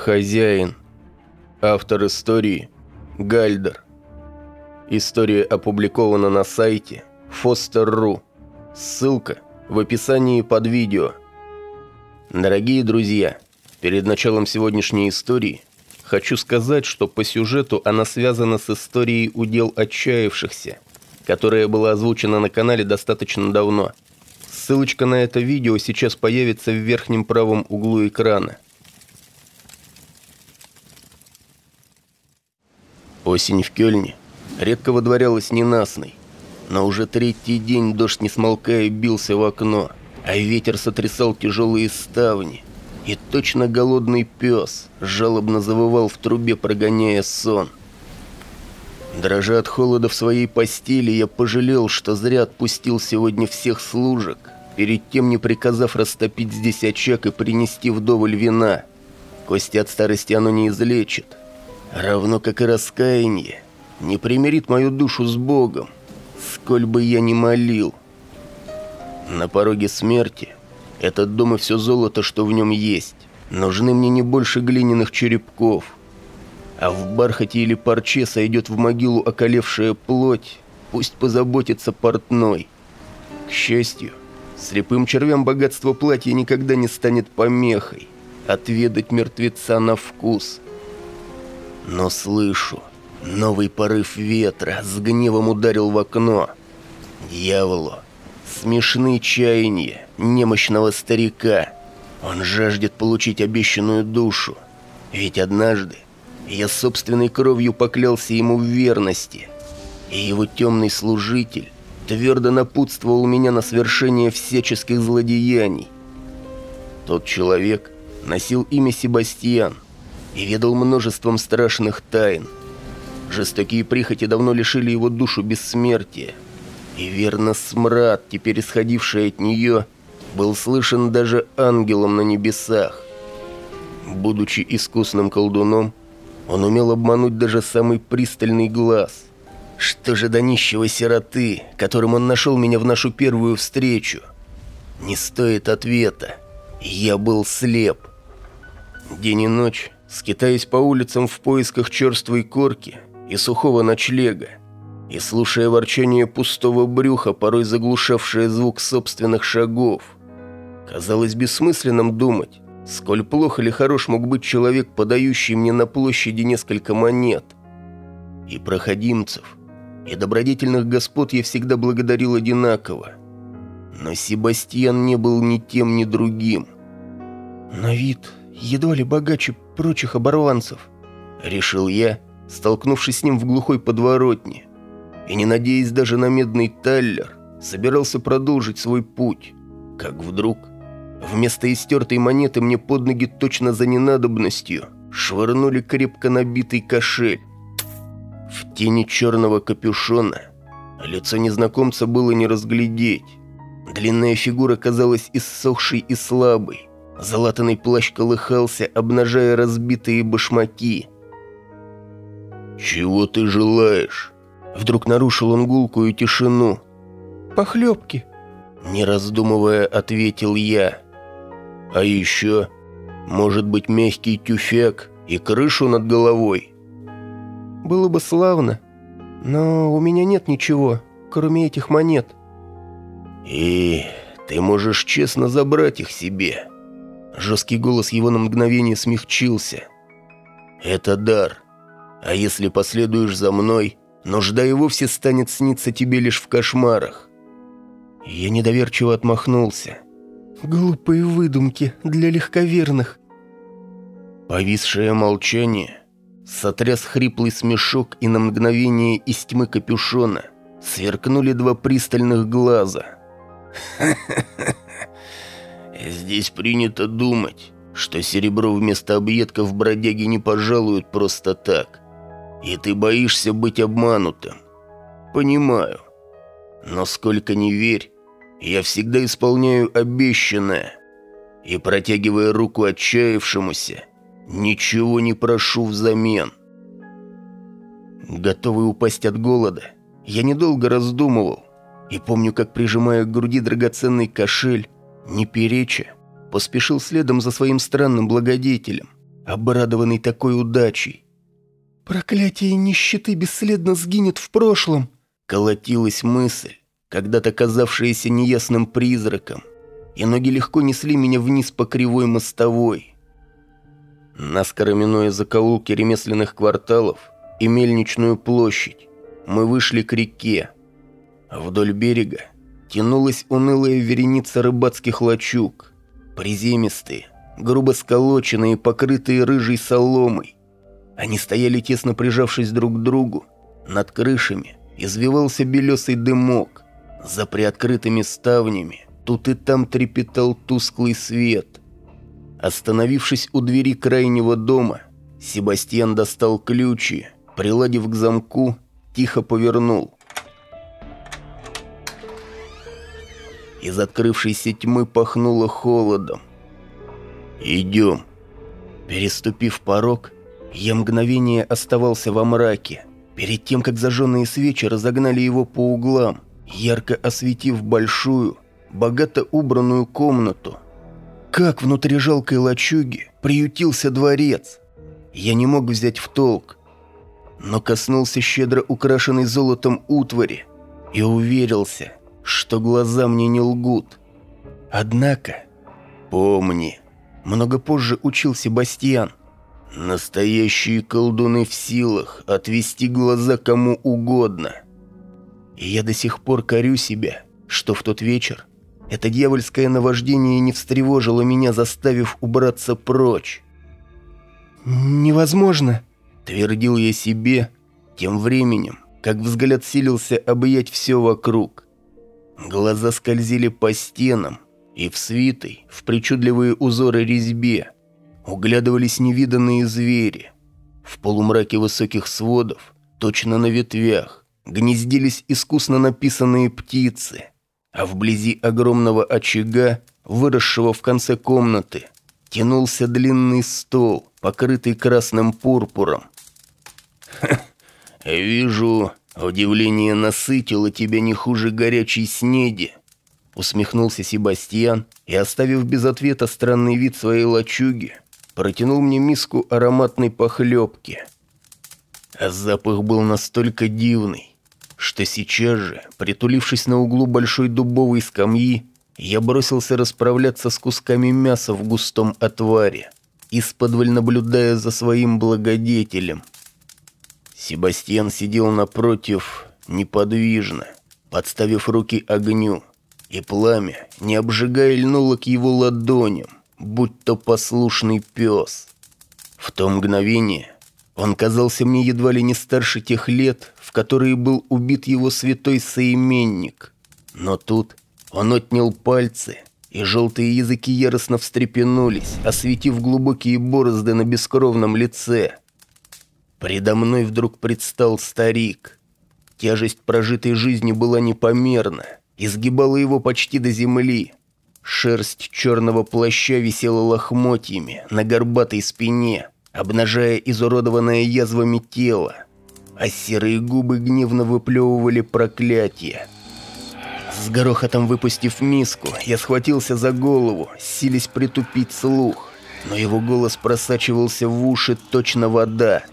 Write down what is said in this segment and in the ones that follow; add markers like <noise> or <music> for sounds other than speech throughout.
Хозяин. Автор истории – Гальдер. История опубликована на сайте Foster.ru. Ссылка в описании под видео. Дорогие друзья, перед началом сегодняшней истории хочу сказать, что по сюжету она связана с историей «Удел отчаявшихся», которая была озвучена на канале достаточно давно. Ссылочка на это видео сейчас появится в верхнем правом углу экрана – Осень в Кёльне. Редко водворялась ненастной, но уже третий день дождь не смолкая бился в окно, а ветер сотрясал тяжелые ставни, и точно голодный пес жалобно завывал в трубе, прогоняя сон. Дрожа от холода в своей постели, я пожалел, что зря отпустил сегодня всех служек, перед тем не приказав растопить здесь очаг и принести вдоволь вина. Кости от старости оно не излечит, равно как и раскаяние, не примирит мою душу с Богом, сколь бы я ни молил. На пороге смерти этот дом и все золото, что в нем есть, нужны мне не больше глиняных черепков, а в бархате или парче сойдет в могилу околевшая плоть, пусть позаботится портной. К счастью, слепым червям богатство платья никогда не станет помехой, отведать мертвеца на вкус – но слышу, новый порыв ветра с гневом ударил в окно. Дьяволу, смешные чаяния немощного старика. Он жаждет получить обещанную душу. Ведь однажды я собственной кровью поклялся ему в верности. И его темный служитель твердо напутствовал меня на свершение всяческих злодеяний. Тот человек носил имя Себастьян – и ведал множеством страшных тайн. Жестокие прихоти давно лишили его душу бессмертия. И верно смрад, теперь исходивший от нее, был слышен даже ангелом на небесах. Будучи искусным колдуном, он умел обмануть даже самый пристальный глаз. Что же до нищего сироты, которым он нашел меня в нашу первую встречу? Не стоит ответа. Я был слеп. День и ночь скитаясь по улицам в поисках черствой корки и сухого ночлега, и слушая ворчание пустого брюха, порой заглушавшее звук собственных шагов. Казалось бессмысленным думать, сколь плохо или хорош мог быть человек, подающий мне на площади несколько монет. И проходимцев, и добродетельных господ я всегда благодарил одинаково. Но Себастьян не был ни тем, ни другим. На вид едва ли богаче прочих оборванцев», — решил я, столкнувшись с ним в глухой подворотне. И не надеясь даже на медный таллер, собирался продолжить свой путь, как вдруг вместо истертой монеты мне под ноги точно за ненадобностью швырнули крепко набитый кошель. В тени черного капюшона лицо незнакомца было не разглядеть. Длинная фигура казалась иссохшей и слабой. Залатанный плащ колыхался, обнажая разбитые башмаки. «Чего ты желаешь?» Вдруг нарушил он гулкую тишину. «Похлебки», — не раздумывая, ответил я. «А еще, может быть, мягкий тюфяк и крышу над головой?» «Было бы славно, но у меня нет ничего, кроме этих монет». «И ты можешь честно забрать их себе?» Жесткий голос его на мгновение смягчился. «Это дар. А если последуешь за мной, нужда и вовсе станет сниться тебе лишь в кошмарах». Я недоверчиво отмахнулся. «Глупые выдумки для легковерных». Повисшее молчание сотряс хриплый смешок, и на мгновение из тьмы капюшона сверкнули два пристальных глаза. «Ха-ха-ха!» <laughs> Здесь принято думать, что серебро вместо объедков бродяги не пожалуют просто так. И ты боишься быть обманутым. Понимаю. Но сколько не верь, я всегда исполняю обещанное. И протягивая руку отчаявшемуся, ничего не прошу взамен. Готовый упасть от голода, я недолго раздумывал. И помню, как прижимая к груди драгоценный кошель, не переча, поспешил следом за своим странным благодетелем. обрадованный такой удачей. «Проклятие нищеты бесследно сгинет в прошлом», — колотилась мысль, когда-то казавшаяся неясным призраком, и ноги легко несли меня вниз по кривой мостовой. Наскоро минуя закоулки ремесленных кварталов и мельничную площадь, мы вышли к реке. Вдоль берега тянулась унылая вереница рыбацких лачуг, приземистые, грубо сколоченные, покрытые рыжей соломой. Они стояли тесно прижавшись друг к другу. Над крышами извивался белесый дымок. За приоткрытыми ставнями тут и там трепетал тусклый свет. Остановившись у двери крайнего дома, Себастьян достал ключи, приладив к замку, тихо повернул. Из открывшейся тьмы пахнуло холодом. «Идем». Переступив порог, я мгновение оставался во мраке, перед тем, как зажженные свечи разогнали его по углам, ярко осветив большую, богато убранную комнату. Как внутри жалкой лачуги приютился дворец? Я не мог взять в толк, но коснулся щедро украшенной золотом утвари и уверился, что глаза мне не лгут. Однако, помни, много позже учил Себастьян, настоящие колдуны в силах отвести глаза кому угодно. И я до сих пор корю себя, что в тот вечер это дьявольское наваждение не встревожило меня, заставив убраться прочь. «Невозможно», — твердил я себе, тем временем, как взгляд силился объять все вокруг. Глаза скользили по стенам и в свитой, в причудливые узоры резьбе. Углядывались невиданные звери. В полумраке высоких сводов, точно на ветвях, гнездились искусно написанные птицы, а вблизи огромного очага, выросшего в конце комнаты, тянулся длинный стол, покрытый красным пурпуром. <laughs> «Вижу, «Удивление насытило тебя не хуже горячей снеди», — усмехнулся Себастьян и, оставив без ответа странный вид своей лачуги, протянул мне миску ароматной похлебки. А запах был настолько дивный, что сейчас же, притулившись на углу большой дубовой скамьи, я бросился расправляться с кусками мяса в густом отваре, исподволь наблюдая за своим благодетелем — Себастьян сидел напротив неподвижно, подставив руки огню, и пламя, не обжигая, льнуло к его ладоням, будь то послушный пес. В то мгновение он казался мне едва ли не старше тех лет, в которые был убит его святой соименник. Но тут он отнял пальцы, и желтые языки яростно встрепенулись, осветив глубокие борозды на бескровном лице. Предо мной вдруг предстал старик. Тяжесть прожитой жизни была непомерна, изгибала его почти до земли. Шерсть черного плаща висела лохмотьями на горбатой спине, обнажая изуродованное язвами тело, а серые губы гневно выплевывали проклятие. С грохотом выпустив миску, я схватился за голову, сились притупить слух, но его голос просачивался в уши точно вода —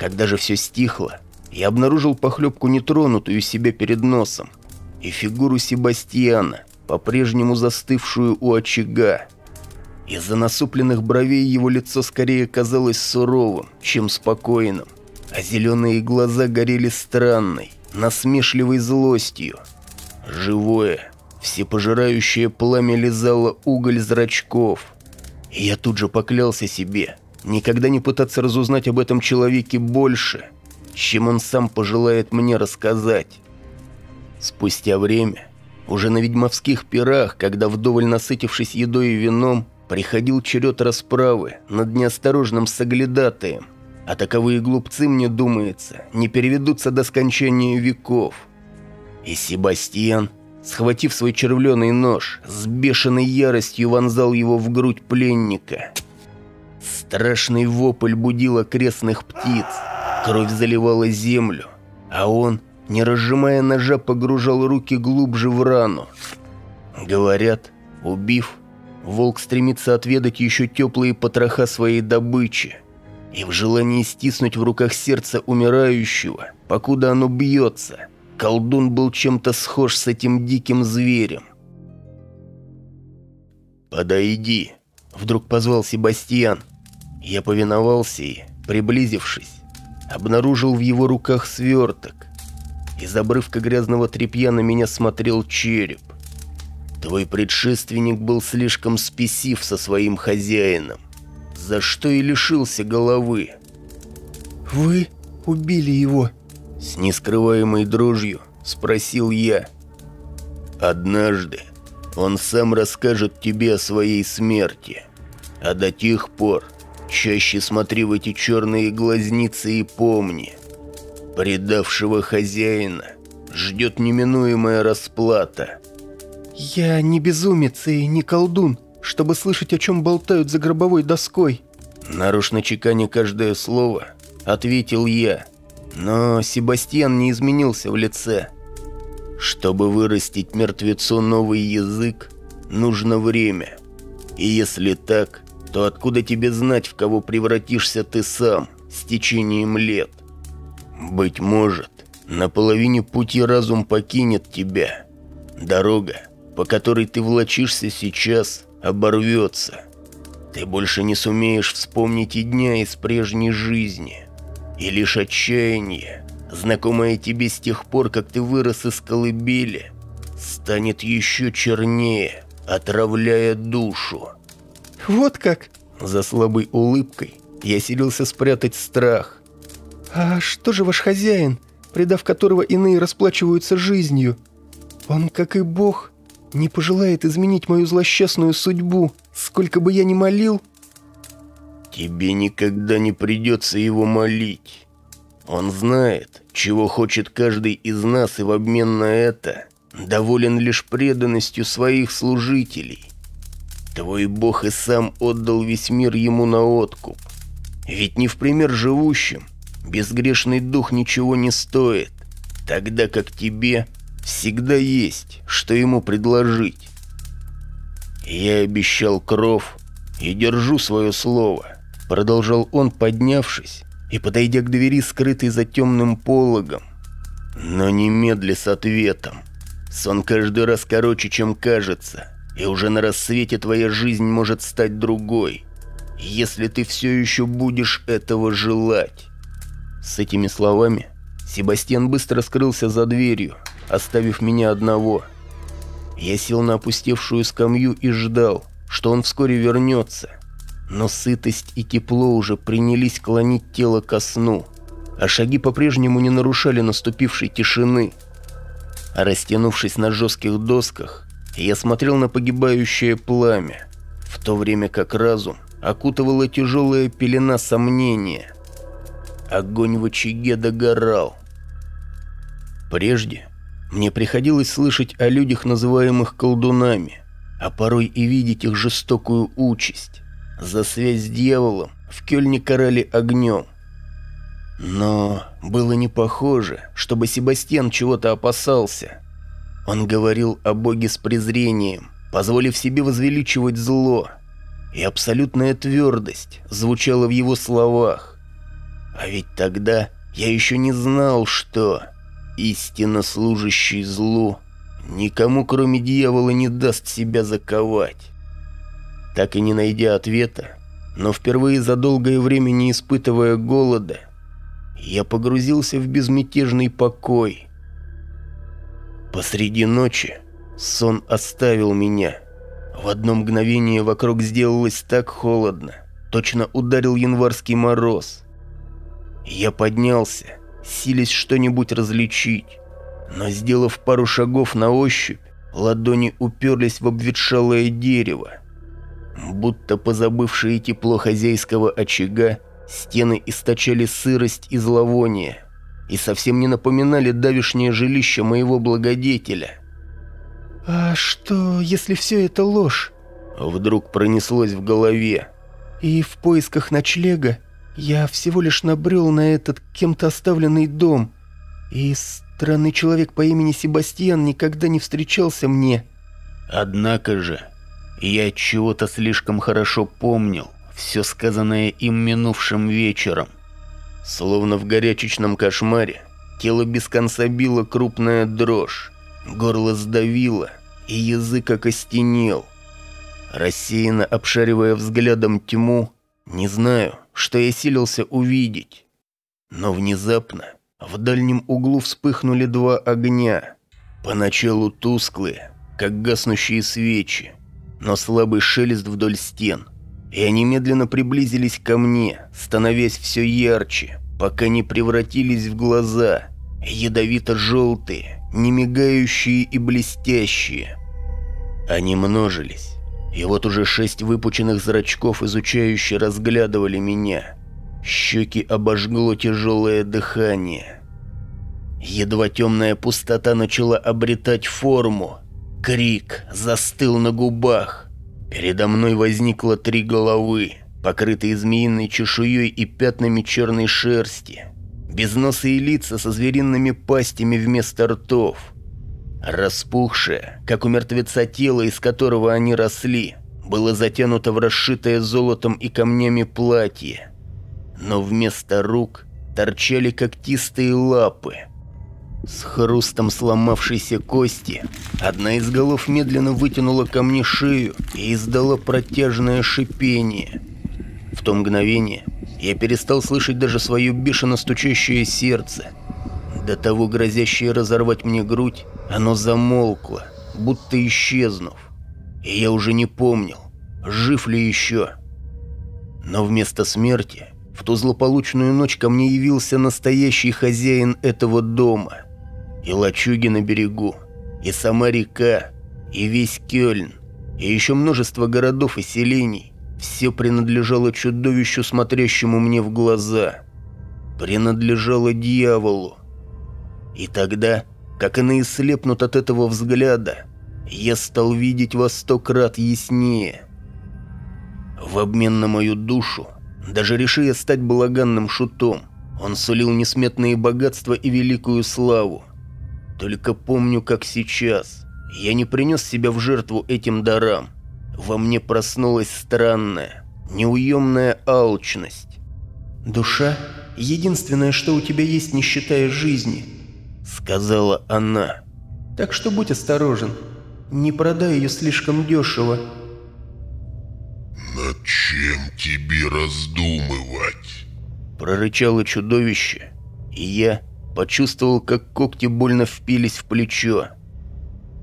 Когда же все стихло, я обнаружил похлебку нетронутую себе перед носом и фигуру Себастьяна, по-прежнему застывшую у очага. Из-за насупленных бровей его лицо скорее казалось суровым, чем спокойным, а зеленые глаза горели странной, насмешливой злостью. Живое, всепожирающее пламя лизало уголь зрачков. И я тут же поклялся себе, Никогда не пытаться разузнать об этом человеке больше, чем он сам пожелает мне рассказать. Спустя время, уже на ведьмовских пирах, когда вдоволь насытившись едой и вином, приходил черед расправы над неосторожным соглядатаем, а таковые глупцы, мне думается, не переведутся до скончания веков. И Себастьян, схватив свой червленый нож, с бешеной яростью вонзал его в грудь пленника – Страшный вопль будил окрестных птиц. Кровь заливала землю, а он, не разжимая ножа, погружал руки глубже в рану. Говорят, Убив, волк стремится отведать еще теплые потроха своей добычи. И в желании стиснуть в руках сердце умирающего, покуда оно бьется, колдун был чем-то схож с этим диким зверем. «Подойди», — вдруг позвал Себастьян. Я повиновался и, приблизившись, обнаружил в его руках сверток. Из обрывка грязного тряпья на меня смотрел череп. Твой предшественник был слишком спесив со своим хозяином, за что и лишился головы. «Вы убили его?» С нескрываемой дрожью спросил я. «Однажды он сам расскажет тебе о своей смерти, а до тех пор чаще смотри в эти черные глазницы и помни, предавшего хозяина ждет неминуемая расплата». «Я не безумец и не колдун, чтобы слышать, о чем болтают за гробовой доской». Нарушно чеканя каждое слово, ответил я. Но Себастьян не изменился в лице. Чтобы вырастить мертвецу новый язык, нужно время. И если так, то откуда тебе знать, в кого превратишься ты сам с течением лет? Быть может, на половине пути разум покинет тебя. Дорога, по которой ты влачишься сейчас, оборвется. Ты больше не сумеешь вспомнить и дня из прежней жизни. И лишь отчаяние, знакомое тебе с тех пор, как ты вырос из колыбели, станет еще чернее, отравляя душу. «Вот как?» За слабой улыбкой я селился спрятать страх. «А что же ваш хозяин, предав которого иные расплачиваются жизнью? Он, как и бог, не пожелает изменить мою злосчастную судьбу, сколько бы я ни молил?» «Тебе никогда не придется его молить. Он знает, чего хочет каждый из нас, и в обмен на это доволен лишь преданностью своих служителей. Твой бог и сам отдал весь мир ему на откуп. Ведь не в пример живущим безгрешный дух ничего не стоит, тогда как тебе – всегда есть, что ему предложить. Я обещал кров и держу свое слово, продолжал он, поднявшись и подойдя к двери, скрытой за темным пологом. Но немедли с ответом. Сон каждый раз короче, чем кажется, и уже на рассвете твоя жизнь может стать другой, если ты все еще будешь этого желать. С этими словами Себастьян быстро скрылся за дверью, оставив меня одного. Я сел на опустевшую скамью и ждал, что он вскоре вернется. Но сытость и тепло уже принялись клонить тело ко сну, а шаги по-прежнему не нарушали наступившей тишины. А растянувшись на жестких досках, я смотрел на погибающее пламя, в то время как разум окутывала тяжелая пелена сомнения. Огонь в очаге догорал. Прежде мне приходилось слышать о людях, называемых колдунами, а порой и видеть их жестокую участь. За связь с дьяволом в Кёльне карали огнем. Но было не похоже, чтобы Себастьян чего-то опасался. Он говорил о Боге с презрением, позволив себе возвеличивать зло. И абсолютная твердость звучала в его словах. А ведь тогда я еще не знал, что истинно служащий злу, никому кроме дьявола не даст себя заковать. Так и не найдя ответа, но впервые за долгое время не испытывая голода, я погрузился в безмятежный покой. Посреди ночи сон оставил меня. В одно мгновение вокруг сделалось так холодно, точно ударил январский мороз. Я поднялся сились что-нибудь различить. Но сделав пару шагов на ощупь, ладони уперлись в обветшалое дерево. Будто позабывшие тепло хозяйского очага, стены источали сырость и зловоние и совсем не напоминали давишнее жилище моего благодетеля. «А что, если все это ложь?» Вдруг пронеслось в голове. «И в поисках ночлега я всего лишь набрел на этот кем-то оставленный дом, и странный человек по имени Себастьян никогда не встречался мне. Однако же, Я чего-то слишком хорошо помнил все сказанное им минувшим вечером. Словно в горячечном кошмаре, тело без конца било крупная дрожь, горло сдавило, и язык окостенел. Рассеянно обшаривая взглядом тьму, не знаю, что я силился увидеть. Но внезапно в дальнем углу вспыхнули два огня, поначалу тусклые, как гаснущие свечи, но слабый шелест вдоль стен, и они медленно приблизились ко мне, становясь все ярче, пока не превратились в глаза, ядовито-желтые, немигающие и блестящие. Они множились, и вот уже шесть выпученных зрачков изучающе разглядывали меня. Щеки обожгло тяжелое дыхание. Едва темная пустота начала обретать форму, Крик застыл на губах. Передо мной возникло три головы, покрытые змеиной чешуей и пятнами черной шерсти. Безносые лица со звериными пастями вместо ртов. Распухшее, как у мертвеца тело, из которого они росли, было затянуто в расшитое золотом и камнями платье. Но вместо рук торчали когтистые лапы – с хрустом сломавшейся кости одна из голов медленно вытянула ко мне шею и издала протяжное шипение. В то мгновение я перестал слышать даже свое бешено стучащее сердце. До того грозящее разорвать мне грудь, оно замолкло, будто исчезнув. И я уже не помнил, жив ли еще. Но вместо смерти в ту злополучную ночь ко мне явился настоящий хозяин этого дома – и лачуги на берегу, и сама река, и весь Кёльн, и еще множество городов и селений. Все принадлежало чудовищу, смотрящему мне в глаза. Принадлежало дьяволу. И тогда, как иные слепнут от этого взгляда, я стал видеть во сто крат яснее. В обмен на мою душу, даже решив стать балаганным шутом, он сулил несметные богатства и великую славу. Только помню, как сейчас. Я не принес себя в жертву этим дарам. Во мне проснулась странная, неуемная алчность. «Душа — единственное, что у тебя есть, не считая жизни», — сказала она. «Так что будь осторожен. Не продай ее слишком дешево». «Над чем тебе раздумывать?» Прорычало чудовище, и я Почувствовал, как когти больно впились в плечо.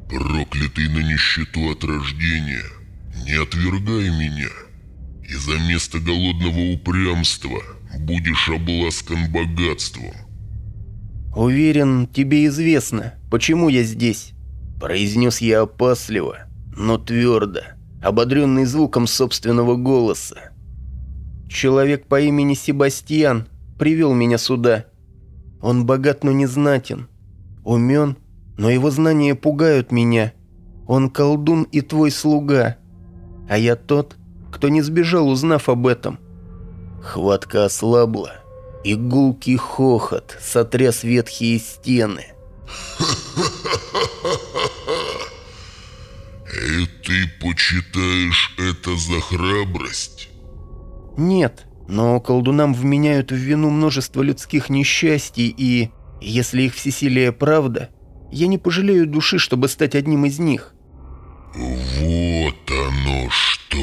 «Проклятый на нищету от рождения, не отвергай меня, и за место голодного упрямства будешь обласкан богатством». «Уверен, тебе известно, почему я здесь», – произнес я опасливо, но твердо, ободренный звуком собственного голоса. «Человек по имени Себастьян привел меня сюда». Он богат, но не знатен. Умен, но его знания пугают меня. Он колдун и твой слуга. А я тот, кто не сбежал, узнав об этом». Хватка ослабла, и гулкий хохот сотряс ветхие стены. «И ты почитаешь это за храбрость?» «Нет, но колдунам вменяют в вину множество людских несчастий, и, если их всесилие правда, я не пожалею души, чтобы стать одним из них. «Вот оно что!»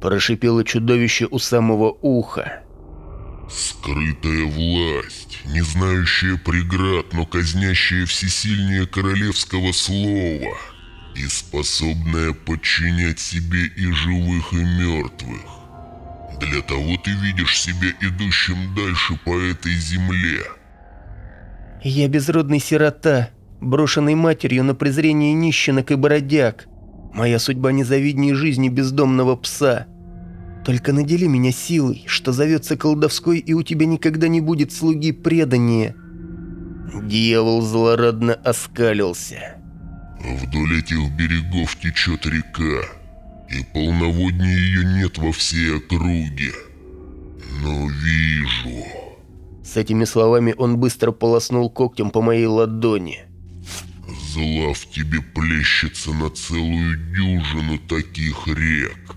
Прошипело чудовище у самого уха. «Скрытая власть, не знающая преград, но казнящая всесильнее королевского слова, и способная подчинять себе и живых, и мертвых. Для того ты видишь себя идущим дальше по этой земле. Я безродный сирота, брошенный матерью на презрение нищенок и бродяг. Моя судьба незавиднее жизни бездомного пса. Только надели меня силой, что зовется колдовской, и у тебя никогда не будет слуги предания. Дьявол злорадно оскалился. Вдоль этих берегов течет река и полноводнее ее нет во всей округе. Но вижу...» С этими словами он быстро полоснул когтем по моей ладони. зла в тебе плещется на целую дюжину таких рек.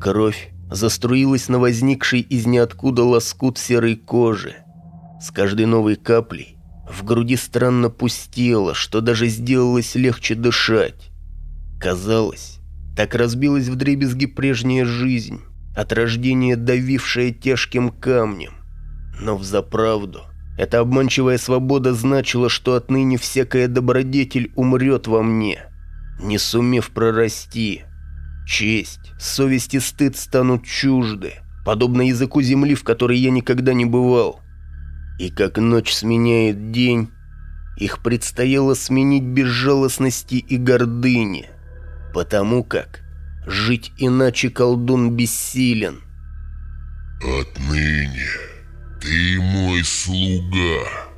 Кровь заструилась на возникший из ниоткуда лоскут серой кожи. С каждой новой каплей в груди странно пустело, что даже сделалось легче дышать. Казалось, так разбилась вдребезги прежняя жизнь, от рождения давившая тяжким камнем. Но взаправду, эта обманчивая свобода значила, что отныне всякая добродетель умрет во мне, не сумев прорасти. Честь, совесть и стыд станут чужды, подобно языку земли, в которой я никогда не бывал. И как ночь сменяет день, их предстояло сменить безжалостности и гордыне, потому как жить иначе колдун бессилен. «Отныне ты мой слуга»,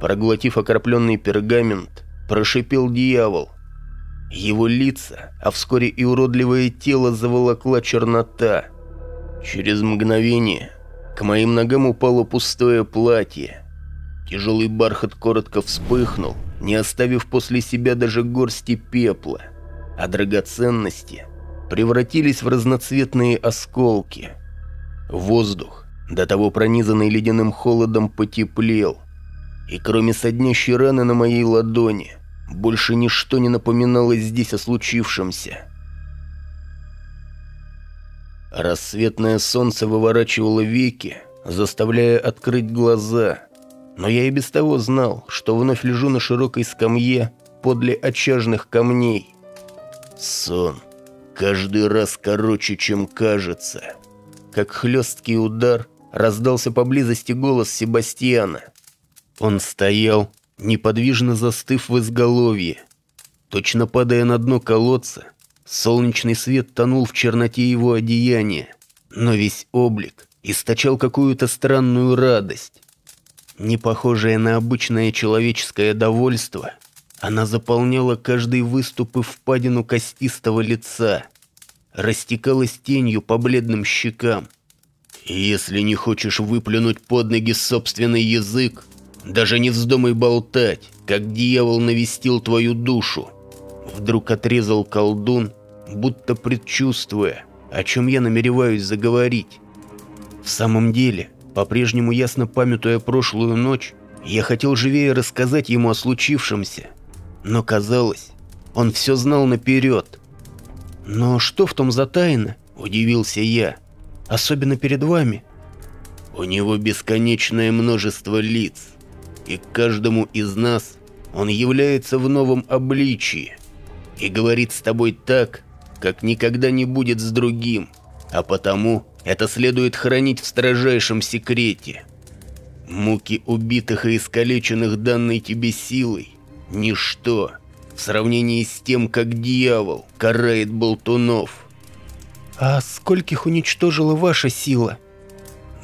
Проглотив окропленный пергамент, прошипел дьявол, его лица, а вскоре и уродливое тело заволокла чернота. Через мгновение к моим ногам упало пустое платье. Тяжелый бархат коротко вспыхнул, не оставив после себя даже горсти пепла, а драгоценности превратились в разноцветные осколки. Воздух, до того пронизанный ледяным холодом, потеплел, и кроме соднящей раны на моей ладони, больше ничто не напоминало здесь о случившемся. Рассветное солнце выворачивало веки, заставляя открыть глаза. Но я и без того знал, что вновь лежу на широкой скамье подле очажных камней. Сон каждый раз короче, чем кажется. Как хлесткий удар раздался поблизости голос Себастьяна. Он стоял, неподвижно застыв в изголовье. Точно падая на дно колодца, солнечный свет тонул в черноте его одеяния, но весь облик источал какую-то странную радость. Не похожая на обычное человеческое довольство, она заполняла каждый выступ и впадину костистого лица, растекалась тенью по бледным щекам. «Если не хочешь выплюнуть под ноги собственный язык, даже не вздумай болтать, как дьявол навестил твою душу. Вдруг отрезал колдун, будто предчувствуя, о чем я намереваюсь заговорить. В самом деле, по-прежнему ясно памятуя прошлую ночь, я хотел живее рассказать ему о случившемся. Но казалось, он все знал наперед. «Но что в том за тайна?» – удивился я. «Особенно перед вами». «У него бесконечное множество лиц», и каждому из нас он является в новом обличии и говорит с тобой так, как никогда не будет с другим, а потому это следует хранить в строжайшем секрете. Муки убитых и искалеченных данной тебе силой – ничто в сравнении с тем, как дьявол карает болтунов. «А скольких уничтожила ваша сила?»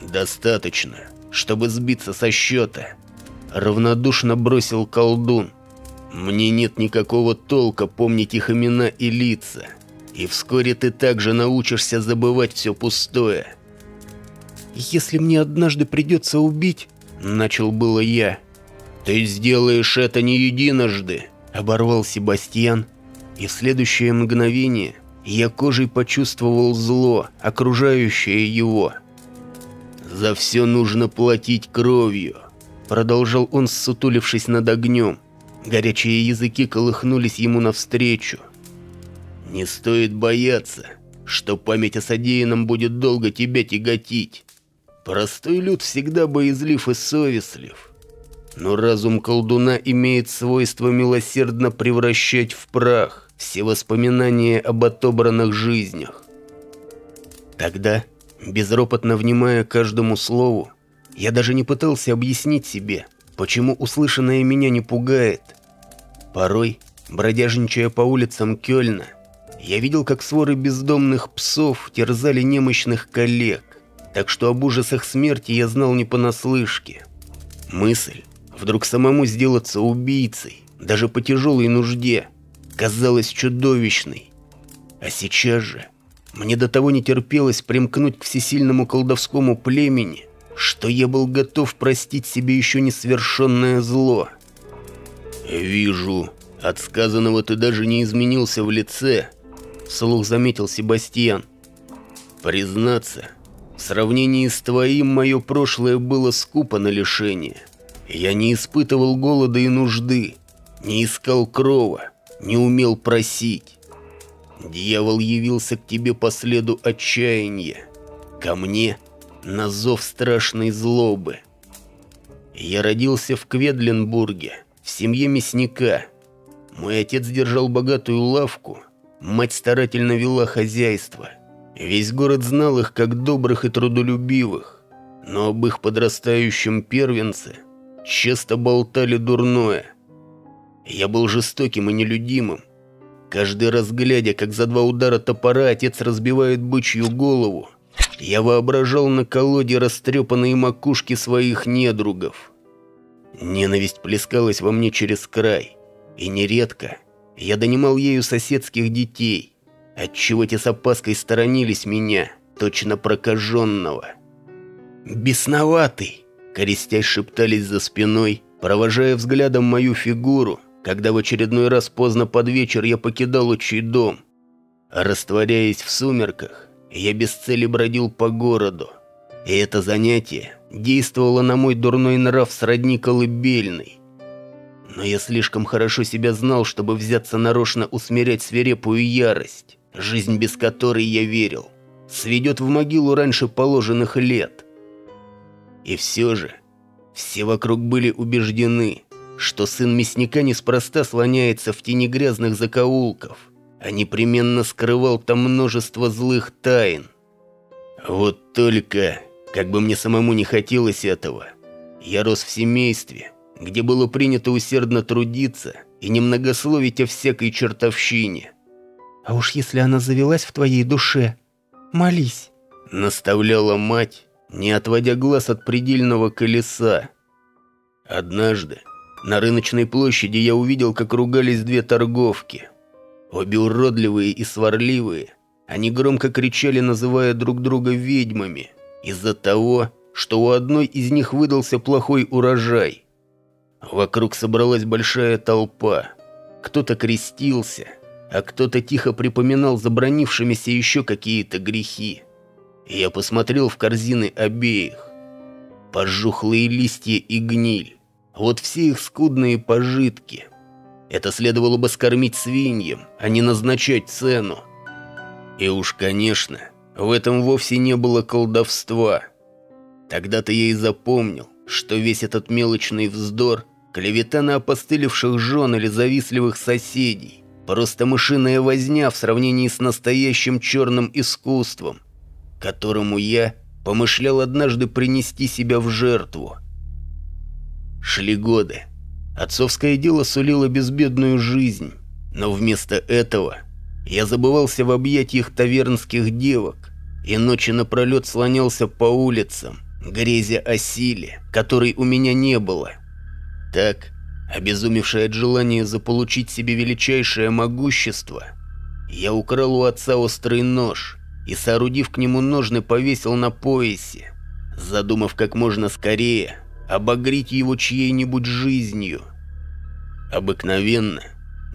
«Достаточно, чтобы сбиться со счета», равнодушно бросил колдун. «Мне нет никакого толка помнить их имена и лица, и вскоре ты также научишься забывать все пустое». «Если мне однажды придется убить...» — начал было я. «Ты сделаешь это не единожды», — оборвал Себастьян, и в следующее мгновение я кожей почувствовал зло, окружающее его. «За все нужно платить кровью». Продолжал он, ссутулившись над огнем. Горячие языки колыхнулись ему навстречу. «Не стоит бояться, что память о содеянном будет долго тебя тяготить. Простой люд всегда боязлив и совестлив. Но разум колдуна имеет свойство милосердно превращать в прах все воспоминания об отобранных жизнях. Тогда, безропотно внимая каждому слову, я даже не пытался объяснить себе, почему услышанное меня не пугает. Порой, бродяжничая по улицам Кёльна, я видел, как своры бездомных псов терзали немощных коллег, так что об ужасах смерти я знал не понаслышке. Мысль вдруг самому сделаться убийцей, даже по тяжелой нужде, казалась чудовищной. А сейчас же мне до того не терпелось примкнуть к всесильному колдовскому племени – что я был готов простить себе еще не совершенное зло. «Вижу, От сказанного ты даже не изменился в лице, вслух заметил Себастьян. Признаться, в сравнении с твоим мое прошлое было скупо на лишение. Я не испытывал голода и нужды, не искал крова, не умел просить. Дьявол явился к тебе по следу отчаяния, ко мне на зов страшной злобы. Я родился в Кведленбурге, в семье мясника. Мой отец держал богатую лавку, мать старательно вела хозяйство. Весь город знал их как добрых и трудолюбивых, но об их подрастающем первенце часто болтали дурное. Я был жестоким и нелюдимым, Каждый раз глядя, как за два удара топора отец разбивает бычью голову, я воображал на колоде растрепанные макушки своих недругов. Ненависть плескалась во мне через край, и нередко я донимал ею соседских детей, отчего те с опаской сторонились меня, точно прокаженного. «Бесноватый!» — корестясь шептались за спиной, провожая взглядом мою фигуру, когда в очередной раз поздно под вечер я покидал отчий дом. Растворяясь в сумерках, я без цели бродил по городу. И это занятие действовало на мой дурной нрав сродни колыбельной. Но я слишком хорошо себя знал, чтобы взяться нарочно усмирять свирепую ярость, жизнь без которой я верил, сведет в могилу раньше положенных лет. И все же, все вокруг были убеждены, что сын мясника неспроста слоняется в тени грязных закоулков, а непременно скрывал там множество злых тайн. Вот только, как бы мне самому не хотелось этого, я рос в семействе, где было принято усердно трудиться и немногословить о всякой чертовщине. «А уж если она завелась в твоей душе, молись», — наставляла мать, не отводя глаз от предельного колеса. Однажды, на рыночной площади я увидел, как ругались две торговки. Обе уродливые и сварливые. Они громко кричали, называя друг друга ведьмами, из-за того, что у одной из них выдался плохой урожай. Вокруг собралась большая толпа. Кто-то крестился, а кто-то тихо припоминал забронившимися еще какие-то грехи. Я посмотрел в корзины обеих. Пожухлые листья и гниль. Вот все их скудные пожитки. Это следовало бы скормить свиньям, а не назначать цену. И уж, конечно, в этом вовсе не было колдовства. Тогда-то я и запомнил, что весь этот мелочный вздор – клевета на опостылевших жен или завистливых соседей, просто мышиная возня в сравнении с настоящим черным искусством, которому я помышлял однажды принести себя в жертву – Шли годы. Отцовское дело сулило безбедную жизнь, но вместо этого я забывался в объятиях тавернских девок и ночи напролет слонялся по улицам, грезя о силе, которой у меня не было. Так, обезумевший от желания заполучить себе величайшее могущество, я украл у отца острый нож и, соорудив к нему ножны, повесил на поясе, задумав как можно скорее обогреть его чьей-нибудь жизнью. Обыкновенно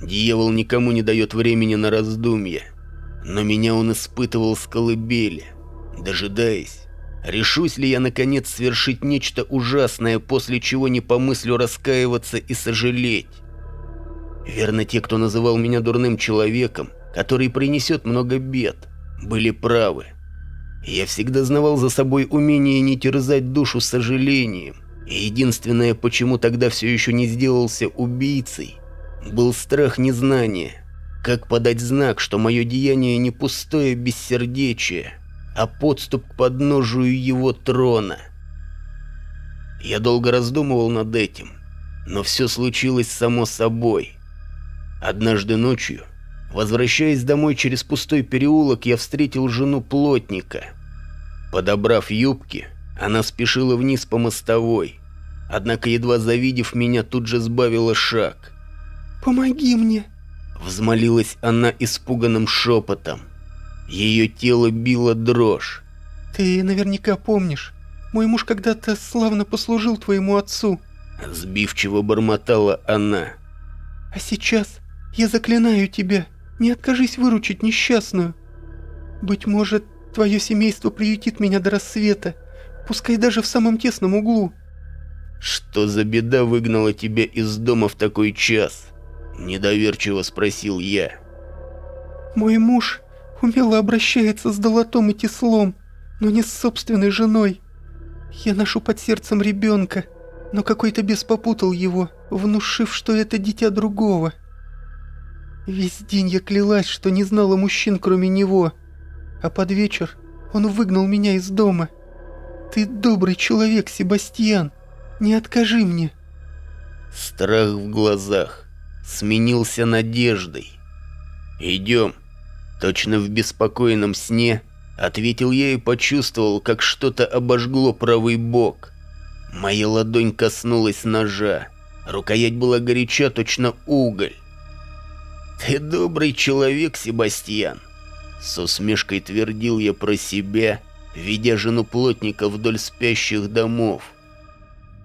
дьявол никому не дает времени на раздумья, но меня он испытывал с колыбели, дожидаясь, решусь ли я наконец совершить нечто ужасное, после чего не помыслю раскаиваться и сожалеть. Верно, те, кто называл меня дурным человеком, который принесет много бед, были правы. Я всегда знавал за собой умение не терзать душу сожалением, и единственное, почему тогда все еще не сделался убийцей, был страх незнания. Как подать знак, что мое деяние не пустое бессердечие, а подступ к подножию его трона? Я долго раздумывал над этим, но все случилось само собой. Однажды ночью, возвращаясь домой через пустой переулок, я встретил жену плотника. Подобрав юбки, она спешила вниз по мостовой однако, едва завидев меня, тут же сбавила шаг. «Помоги мне!» Взмолилась она испуганным шепотом. Ее тело било дрожь. «Ты наверняка помнишь, мой муж когда-то славно послужил твоему отцу». Сбивчиво бормотала она. А сейчас я заклинаю тебя, не откажись выручить несчастную. Быть может, твое семейство приютит меня до рассвета, пускай даже в самом тесном углу. «Что за беда выгнала тебя из дома в такой час?» – недоверчиво спросил я. «Мой муж умело обращается с долотом и теслом, но не с собственной женой. Я ношу под сердцем ребенка, но какой-то бес попутал его, внушив, что это дитя другого. Весь день я клялась, что не знала мужчин, кроме него, а под вечер он выгнал меня из дома. Ты добрый человек, Себастьян, не откажи мне. Страх в глазах сменился надеждой. «Идем». Точно в беспокойном сне ответил я и почувствовал, как что-то обожгло правый бок. Моя ладонь коснулась ножа. Рукоять была горяча, точно уголь. «Ты добрый человек, Себастьян», — с усмешкой твердил я про себя, ведя жену плотника вдоль спящих домов.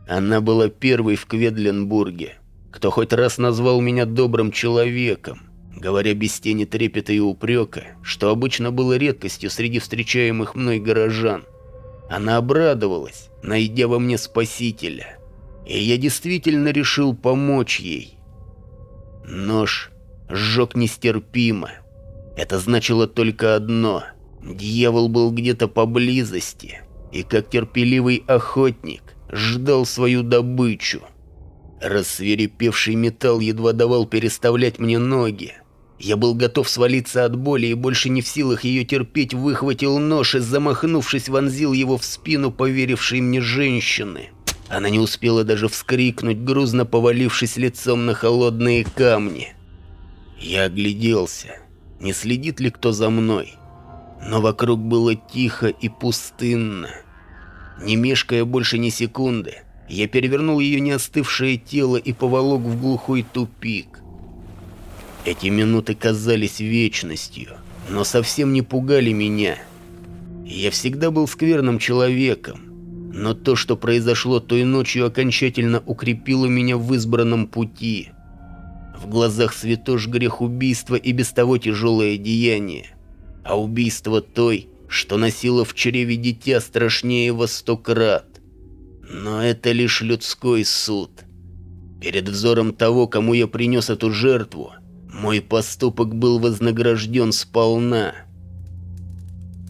Она была первой в Кведленбурге, кто хоть раз назвал меня добрым человеком, говоря без тени трепета и упрека, что обычно было редкостью среди встречаемых мной горожан. Она обрадовалась, найдя во мне спасителя, и я действительно решил помочь ей. Нож сжег нестерпимо. Это значило только одно – дьявол был где-то поблизости, и как терпеливый охотник ждал свою добычу. Рассверепевший металл едва давал переставлять мне ноги. Я был готов свалиться от боли и больше не в силах ее терпеть, выхватил нож и, замахнувшись, вонзил его в спину поверившей мне женщины. Она не успела даже вскрикнуть, грузно повалившись лицом на холодные камни. Я огляделся, не следит ли кто за мной. Но вокруг было тихо и пустынно. Не мешкая больше ни секунды, я перевернул ее неостывшее тело и поволок в глухой тупик. Эти минуты казались вечностью, но совсем не пугали меня. Я всегда был скверным человеком, но то, что произошло той ночью, окончательно укрепило меня в избранном пути. В глазах святош грех убийства и без того тяжелое деяние, а убийство той, что носила в чреве дитя страшнее во сто крат. Но это лишь людской суд. Перед взором того, кому я принес эту жертву, мой поступок был вознагражден сполна.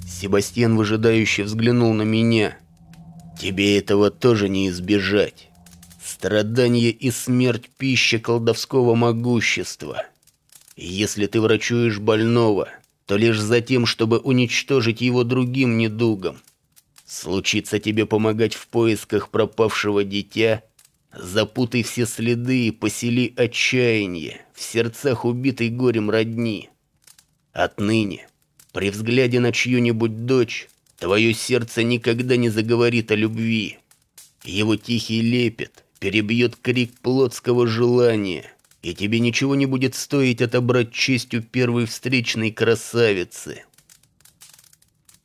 Себастьян выжидающе взглянул на меня. «Тебе этого тоже не избежать. Страдание и смерть – пища колдовского могущества. Если ты врачуешь больного – то лишь за тем, чтобы уничтожить его другим недугом. Случится тебе помогать в поисках пропавшего дитя, запутай все следы и посели отчаяние в сердцах убитой горем родни. Отныне, при взгляде на чью-нибудь дочь, твое сердце никогда не заговорит о любви. Его тихий лепет перебьет крик плотского желания, и тебе ничего не будет стоить отобрать честь у первой встречной красавицы.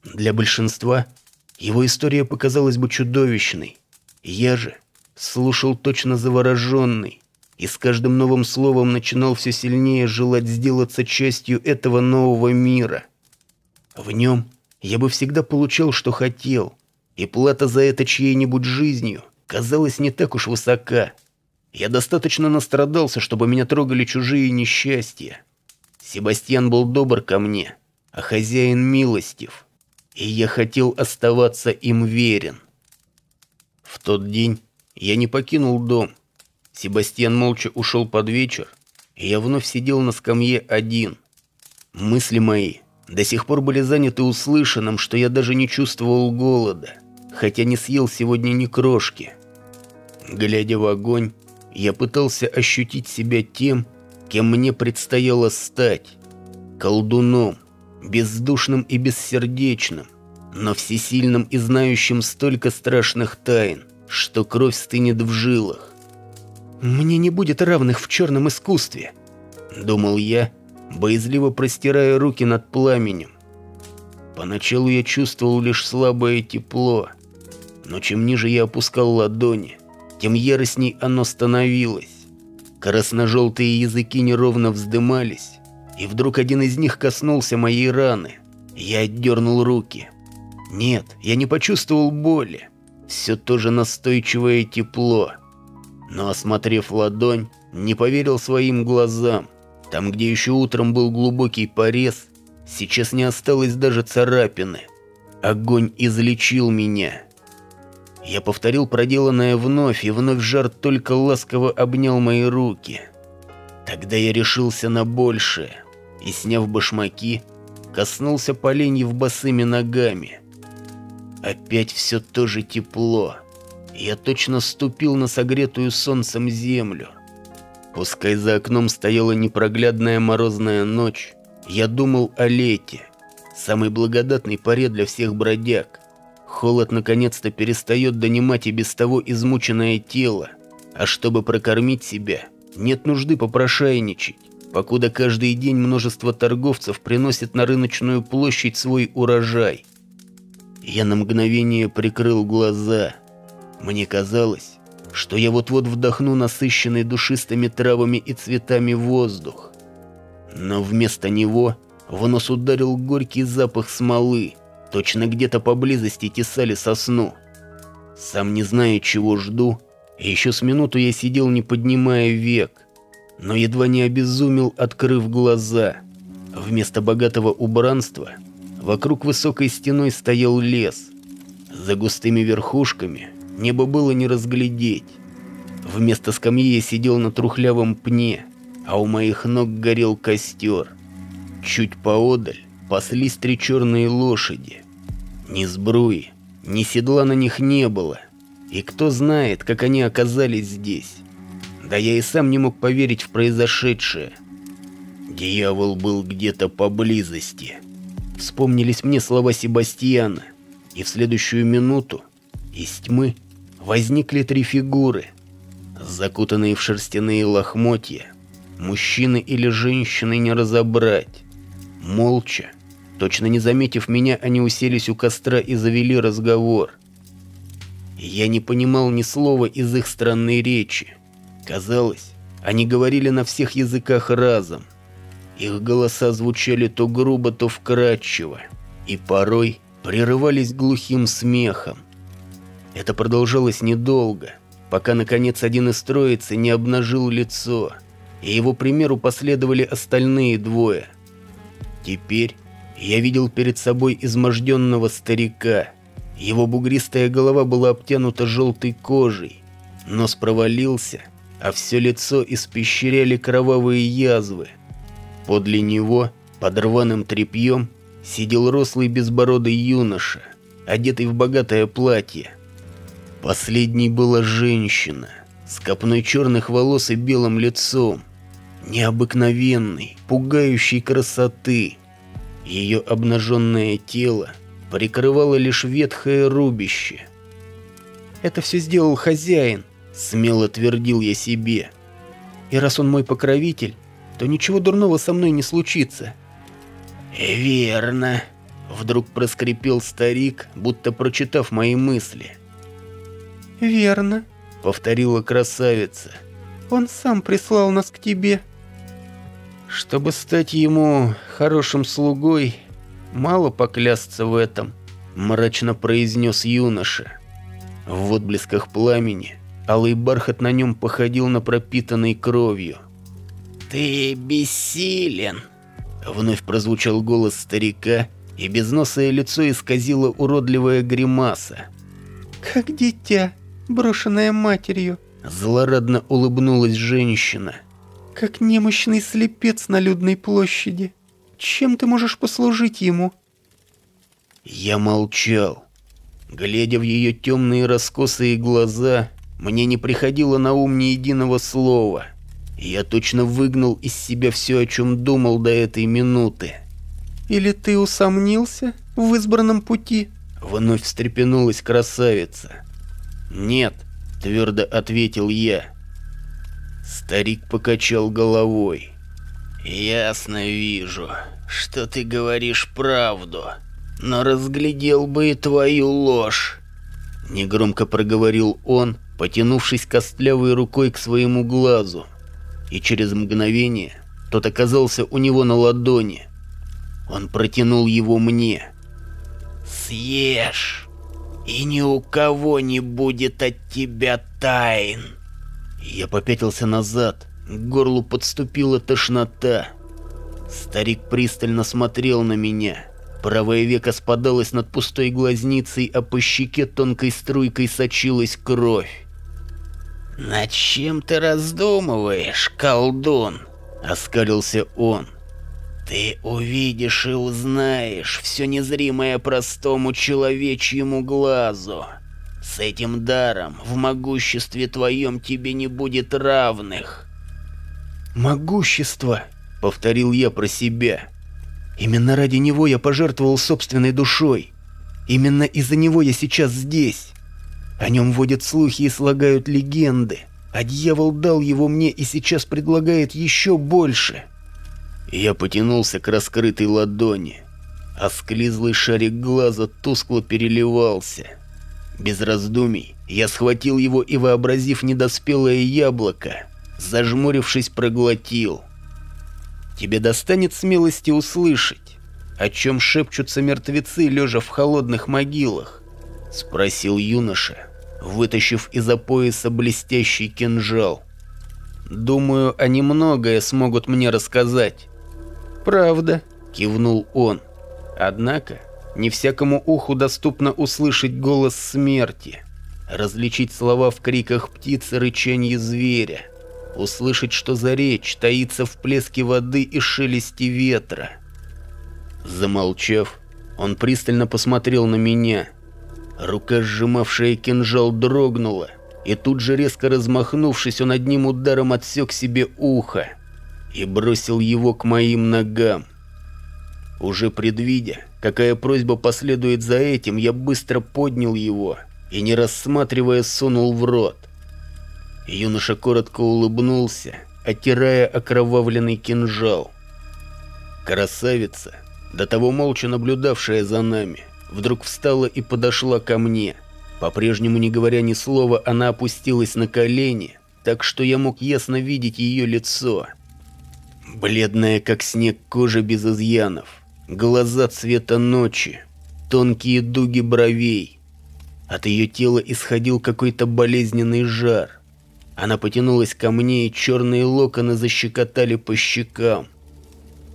Для большинства его история показалась бы чудовищной. Я же слушал точно завороженный, и с каждым новым словом начинал все сильнее желать сделаться частью этого нового мира. В нем я бы всегда получал, что хотел, и плата за это чьей-нибудь жизнью казалась не так уж высока – я достаточно настрадался, чтобы меня трогали чужие несчастья. Себастьян был добр ко мне, а хозяин милостив, и я хотел оставаться им верен. В тот день я не покинул дом. Себастьян молча ушел под вечер, и я вновь сидел на скамье один. Мысли мои до сих пор были заняты услышанным, что я даже не чувствовал голода, хотя не съел сегодня ни крошки. Глядя в огонь, я пытался ощутить себя тем, кем мне предстояло стать. Колдуном, бездушным и бессердечным, но всесильным и знающим столько страшных тайн, что кровь стынет в жилах. «Мне не будет равных в черном искусстве», — думал я, боязливо простирая руки над пламенем. Поначалу я чувствовал лишь слабое тепло, но чем ниже я опускал ладони, тем яростней оно становилось. Красно-желтые языки неровно вздымались, и вдруг один из них коснулся моей раны. Я отдернул руки. Нет, я не почувствовал боли. Все то же настойчивое тепло. Но осмотрев ладонь, не поверил своим глазам. Там, где еще утром был глубокий порез, сейчас не осталось даже царапины. Огонь излечил меня. Я повторил проделанное вновь, и вновь жар только ласково обнял мои руки. Тогда я решился на большее, и, сняв башмаки, коснулся поленьев босыми ногами. Опять все то же тепло. Я точно ступил на согретую солнцем землю. Пускай за окном стояла непроглядная морозная ночь, я думал о лете, самой благодатной поре для всех бродяг. Холод наконец-то перестает донимать и без того измученное тело. А чтобы прокормить себя, нет нужды попрошайничать, покуда каждый день множество торговцев приносит на рыночную площадь свой урожай. Я на мгновение прикрыл глаза. Мне казалось, что я вот-вот вдохну насыщенный душистыми травами и цветами воздух. Но вместо него в нос ударил горький запах смолы, Точно где-то поблизости тесали сосну. Сам не зная, чего жду, еще с минуту я сидел, не поднимая век, но едва не обезумел, открыв глаза. Вместо богатого убранства вокруг высокой стеной стоял лес. За густыми верхушками небо было не разглядеть. Вместо скамьи я сидел на трухлявом пне, а у моих ног горел костер. Чуть поодаль паслись три черные лошади. Ни сбруи, ни седла на них не было. И кто знает, как они оказались здесь. Да я и сам не мог поверить в произошедшее. Дьявол был где-то поблизости. Вспомнились мне слова Себастьяна, и в следующую минуту из тьмы возникли три фигуры, закутанные в шерстяные лохмотья. Мужчины или женщины не разобрать. Молча, Точно не заметив меня, они уселись у костра и завели разговор. Я не понимал ни слова из их странной речи. Казалось, они говорили на всех языках разом. Их голоса звучали то грубо, то вкрадчиво, и порой прерывались глухим смехом. Это продолжалось недолго, пока наконец один из троицы не обнажил лицо, и его примеру последовали остальные двое. Теперь я видел перед собой изможденного старика. Его бугристая голова была обтянута желтой кожей. Нос провалился, а все лицо испещряли кровавые язвы. Подле него, под рваным тряпьем, сидел рослый безбородый юноша, одетый в богатое платье. Последней была женщина, с копной черных волос и белым лицом, необыкновенной, пугающей красоты. Ее обнаженное тело прикрывало лишь ветхое рубище. «Это все сделал хозяин», — смело твердил я себе. «И раз он мой покровитель, то ничего дурного со мной не случится». «Верно», — вдруг проскрипел старик, будто прочитав мои мысли. «Верно», — повторила красавица. «Он сам прислал нас к тебе». Чтобы стать ему хорошим слугой, мало поклясться в этом, мрачно произнес юноша. В отблесках пламени алый бархат на нем походил на пропитанный кровью. «Ты бессилен!» Вновь прозвучал голос старика, и безносое лицо исказило уродливая гримаса. «Как дитя, брошенное матерью!» Злорадно улыбнулась женщина – как немощный слепец на людной площади. Чем ты можешь послужить ему?» Я молчал. Глядя в ее темные раскосые глаза, мне не приходило на ум ни единого слова. Я точно выгнал из себя все, о чем думал до этой минуты. «Или ты усомнился в избранном пути?» Вновь встрепенулась красавица. «Нет», — твердо ответил я. Старик покачал головой. «Ясно вижу, что ты говоришь правду, но разглядел бы и твою ложь», — негромко проговорил он, потянувшись костлявой рукой к своему глазу. и через мгновение тот оказался у него на ладони. Он протянул его мне. «Съешь, и ни у кого не будет от тебя тайн». Я попятился назад, к горлу подступила тошнота. Старик пристально смотрел на меня. Правое веко спадалось над пустой глазницей, а по щеке тонкой струйкой сочилась кровь. «Над чем ты раздумываешь, колдун?» — оскалился он. «Ты увидишь и узнаешь все незримое простому человечьему глазу. С этим даром в могуществе твоем тебе не будет равных». «Могущество!» — повторил я про себя. «Именно ради него я пожертвовал собственной душой. Именно из-за него я сейчас здесь. О нем водят слухи и слагают легенды, а дьявол дал его мне и сейчас предлагает еще больше». Я потянулся к раскрытой ладони, а склизлый шарик глаза тускло переливался. Без раздумий я схватил его и, вообразив недоспелое яблоко, зажмурившись, проглотил. Тебе достанет смелости услышать, о чем шепчутся мертвецы, лежа в холодных могилах? Спросил юноша, вытащив из-за пояса блестящий кинжал. Думаю, они многое смогут мне рассказать. «Правда», — кивнул он. Однако, не всякому уху доступно услышать голос смерти, различить слова в криках птиц и рычанье зверя услышать, что за речь таится в плеске воды и шелесте ветра. Замолчав, он пристально посмотрел на меня. Рука, сжимавшая кинжал, дрогнула, и тут же резко размахнувшись, он одним ударом отсек себе ухо и бросил его к моим ногам. Уже предвидя, какая просьба последует за этим, я быстро поднял его и, не рассматривая, сунул в рот. Юноша коротко улыбнулся, оттирая окровавленный кинжал. Красавица, до того молча наблюдавшая за нами, вдруг встала и подошла ко мне. По-прежнему не говоря ни слова, она опустилась на колени, так что я мог ясно видеть ее лицо. Бледная, как снег, кожа без изъянов, глаза цвета ночи, тонкие дуги бровей. От ее тела исходил какой-то болезненный жар. Она потянулась ко мне, и черные локоны защекотали по щекам.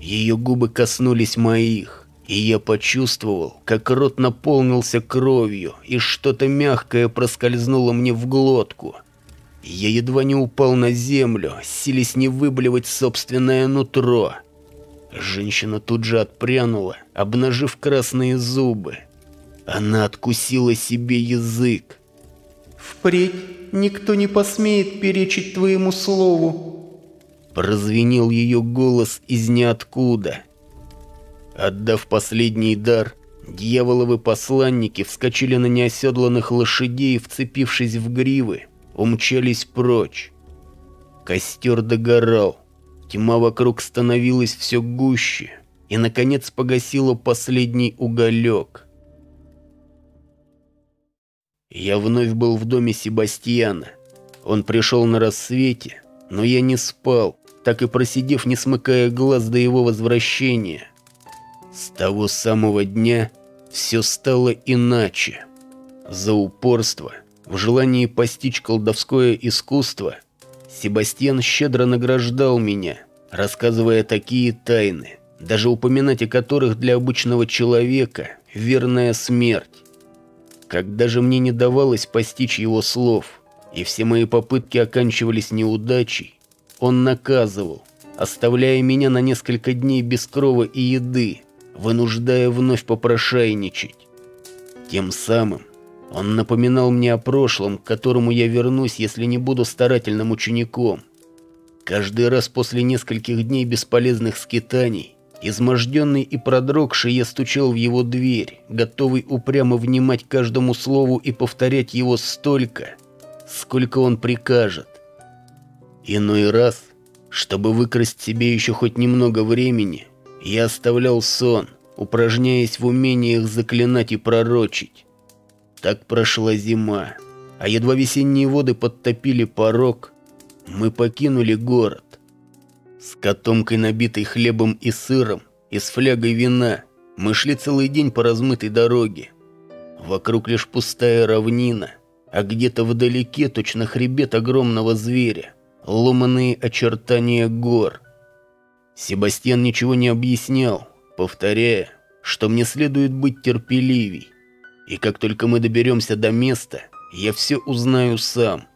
Ее губы коснулись моих, и я почувствовал, как рот наполнился кровью, и что-то мягкое проскользнуло мне в глотку. Я едва не упал на землю, силясь не выблевать собственное нутро. Женщина тут же отпрянула, обнажив красные зубы. Она откусила себе язык. «Впредь никто не посмеет перечить твоему слову!» Прозвенел ее голос из ниоткуда. Отдав последний дар, дьяволовы посланники вскочили на неоседланных лошадей, вцепившись в гривы, умчались прочь. Костер догорал, тьма вокруг становилась все гуще, и, наконец, погасила последний уголек. Я вновь был в доме Себастьяна. Он пришел на рассвете, но я не спал, так и просидев, не смыкая глаз до его возвращения. С того самого дня все стало иначе. За упорство, в желании постичь колдовское искусство, Себастьян щедро награждал меня, рассказывая такие тайны, даже упоминать о которых для обычного человека – верная смерть. Когда же мне не давалось постичь его слов, и все мои попытки оканчивались неудачей, он наказывал, оставляя меня на несколько дней без крова и еды, вынуждая вновь попрошайничать. Тем самым он напоминал мне о прошлом, к которому я вернусь, если не буду старательным учеником. Каждый раз после нескольких дней бесполезных скитаний Изможденный и продрогший я стучал в его дверь, готовый упрямо внимать каждому слову и повторять его столько, сколько он прикажет. Иной раз, чтобы выкрасть себе еще хоть немного времени, я оставлял сон, упражняясь в умениях заклинать и пророчить. Так прошла зима, а едва весенние воды подтопили порог, мы покинули город с котомкой, набитой хлебом и сыром, и с флягой вина. Мы шли целый день по размытой дороге. Вокруг лишь пустая равнина, а где-то вдалеке точно хребет огромного зверя, ломаные очертания гор. Себастьян ничего не объяснял, повторяя, что мне следует быть терпеливей. И как только мы доберемся до места, я все узнаю сам.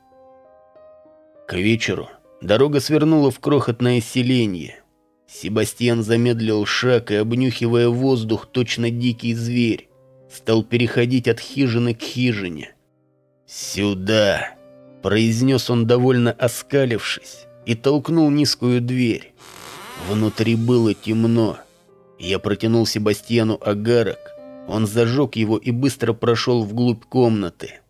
К вечеру дорога свернула в крохотное селение. Себастьян замедлил шаг и, обнюхивая воздух, точно дикий зверь, стал переходить от хижины к хижине. «Сюда!» – произнес он, довольно оскалившись, и толкнул низкую дверь. Внутри было темно. Я протянул Себастьяну агарок, он зажег его и быстро прошел вглубь комнаты.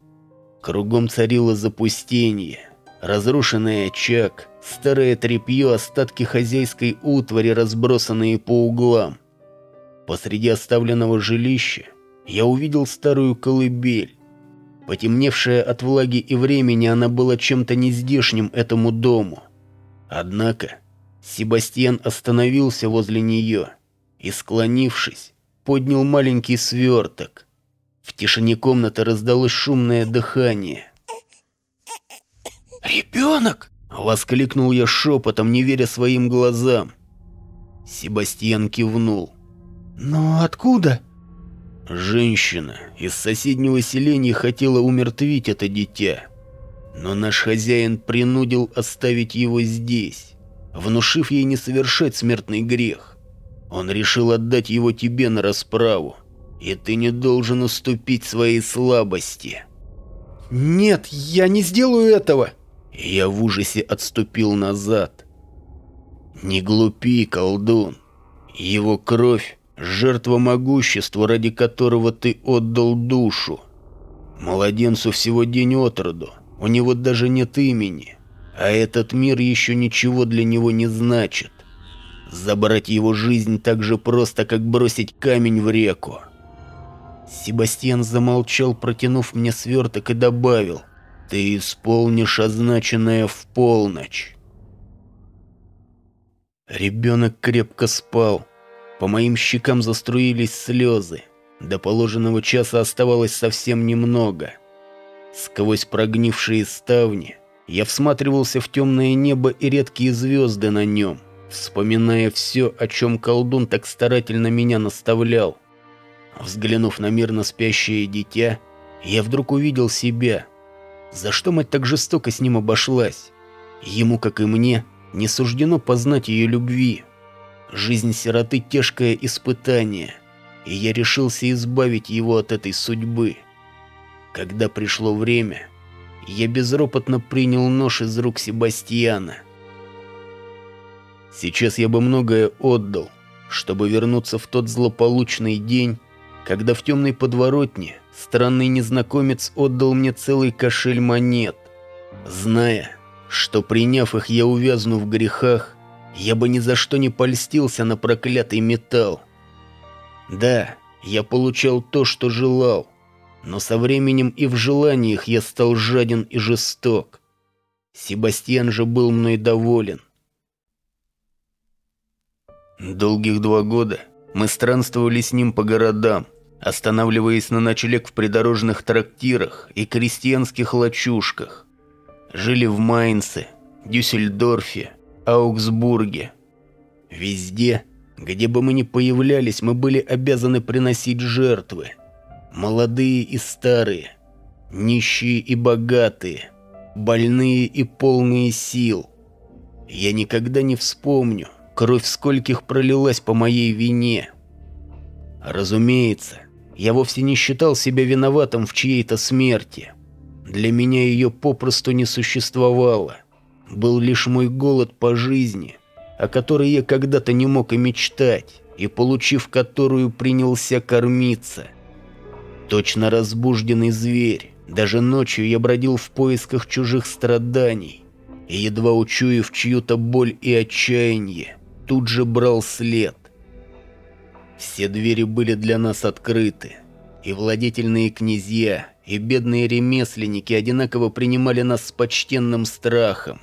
Кругом царило запустение. Разрушенный очаг, старое тряпье, остатки хозяйской утвари, разбросанные по углам. Посреди оставленного жилища я увидел старую колыбель. Потемневшая от влаги и времени, она была чем-то нездешним этому дому. Однако Себастьян остановился возле нее и, склонившись, поднял маленький сверток. В тишине комнаты раздалось шумное дыхание. «Ребенок!» — воскликнул я шепотом, не веря своим глазам. Себастьян кивнул. «Но откуда?» Женщина из соседнего селения хотела умертвить это дитя. Но наш хозяин принудил оставить его здесь, внушив ей не совершать смертный грех. Он решил отдать его тебе на расправу, и ты не должен уступить своей слабости. Нет, я не сделаю этого. Я в ужасе отступил назад. Не глупи, колдун. Его кровь — жертва могущества, ради которого ты отдал душу. Младенцу всего день от роду, у него даже нет имени, а этот мир еще ничего для него не значит. Забрать его жизнь так же просто, как бросить камень в реку. Себастьян замолчал, протянув мне сверток и добавил. «Ты исполнишь означенное в полночь». Ребенок крепко спал. По моим щекам заструились слезы. До положенного часа оставалось совсем немного. Сквозь прогнившие ставни я всматривался в темное небо и редкие звезды на нем вспоминая все, о чем колдун так старательно меня наставлял. Взглянув на мирно спящее дитя, я вдруг увидел себя. За что мать так жестоко с ним обошлась? Ему, как и мне, не суждено познать ее любви. Жизнь сироты – тяжкое испытание, и я решился избавить его от этой судьбы. Когда пришло время, я безропотно принял нож из рук Себастьяна – Сейчас я бы многое отдал, чтобы вернуться в тот злополучный день, когда в темной подворотне странный незнакомец отдал мне целый кошель монет, зная, что приняв их, я увязну в грехах, я бы ни за что не польстился на проклятый металл. Да, я получал то, что желал, но со временем и в желаниях я стал жаден и жесток. Себастьян же был мной доволен. Долгих два года мы странствовали с ним по городам, останавливаясь на ночлег в придорожных трактирах и крестьянских лачушках. Жили в Майнце, Дюссельдорфе, Аугсбурге. Везде, где бы мы ни появлялись, мы были обязаны приносить жертвы. Молодые и старые, нищие и богатые, больные и полные сил. Я никогда не вспомню, кровь скольких пролилась по моей вине. Разумеется, я вовсе не считал себя виноватым в чьей-то смерти. Для меня ее попросту не существовало. Был лишь мой голод по жизни, о которой я когда-то не мог и мечтать, и получив которую принялся кормиться. Точно разбужденный зверь, даже ночью я бродил в поисках чужих страданий, и едва учуяв чью-то боль и отчаяние, тут же брал след. Все двери были для нас открыты, и владетельные князья, и бедные ремесленники одинаково принимали нас с почтенным страхом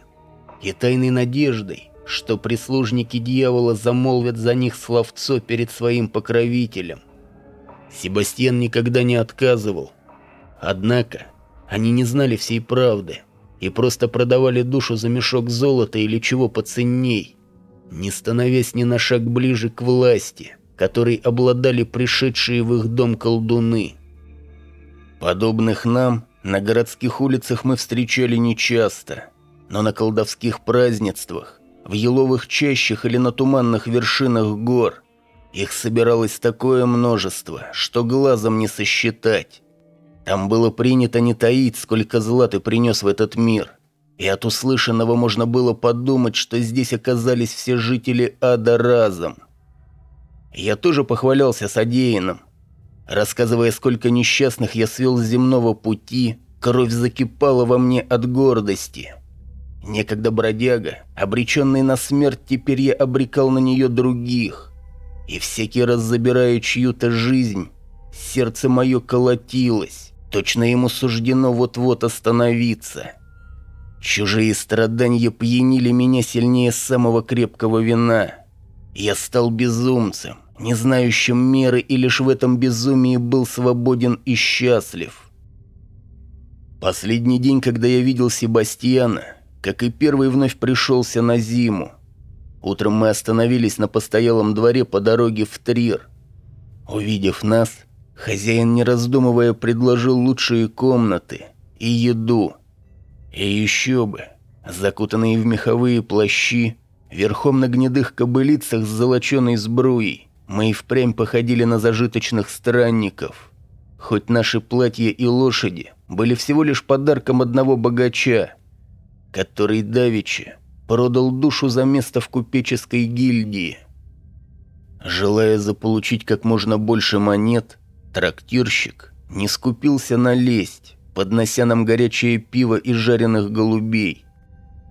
и тайной надеждой, что прислужники дьявола замолвят за них словцо перед своим покровителем. Себастьян никогда не отказывал. Однако они не знали всей правды и просто продавали душу за мешок золота или чего поценней, не становясь ни на шаг ближе к власти, которой обладали пришедшие в их дом колдуны. Подобных нам на городских улицах мы встречали нечасто, но на колдовских празднествах, в еловых чащах или на туманных вершинах гор их собиралось такое множество, что глазом не сосчитать. Там было принято не таить, сколько зла ты принес в этот мир. И от услышанного можно было подумать, что здесь оказались все жители ада разом. Я тоже похвалялся содеянным. Рассказывая, сколько несчастных я свел с земного пути, кровь закипала во мне от гордости. Некогда бродяга, обреченный на смерть, теперь я обрекал на нее других. И всякий раз забирая чью-то жизнь, сердце мое колотилось. Точно ему суждено вот-вот остановиться. Чужие страдания пьянили меня сильнее самого крепкого вина. Я стал безумцем, не знающим меры, и лишь в этом безумии был свободен и счастлив. Последний день, когда я видел Себастьяна, как и первый вновь пришелся на зиму. Утром мы остановились на постоялом дворе по дороге в Трир. Увидев нас, Хозяин, не раздумывая, предложил лучшие комнаты и еду. И еще бы, закутанные в меховые плащи, верхом на гнедых кобылицах с золоченой сбруей, мы и впрямь походили на зажиточных странников. Хоть наши платья и лошади были всего лишь подарком одного богача, который давеча продал душу за место в купеческой гильдии. Желая заполучить как можно больше монет, Трактирщик не скупился на лесть, поднося нам горячее пиво и жареных голубей.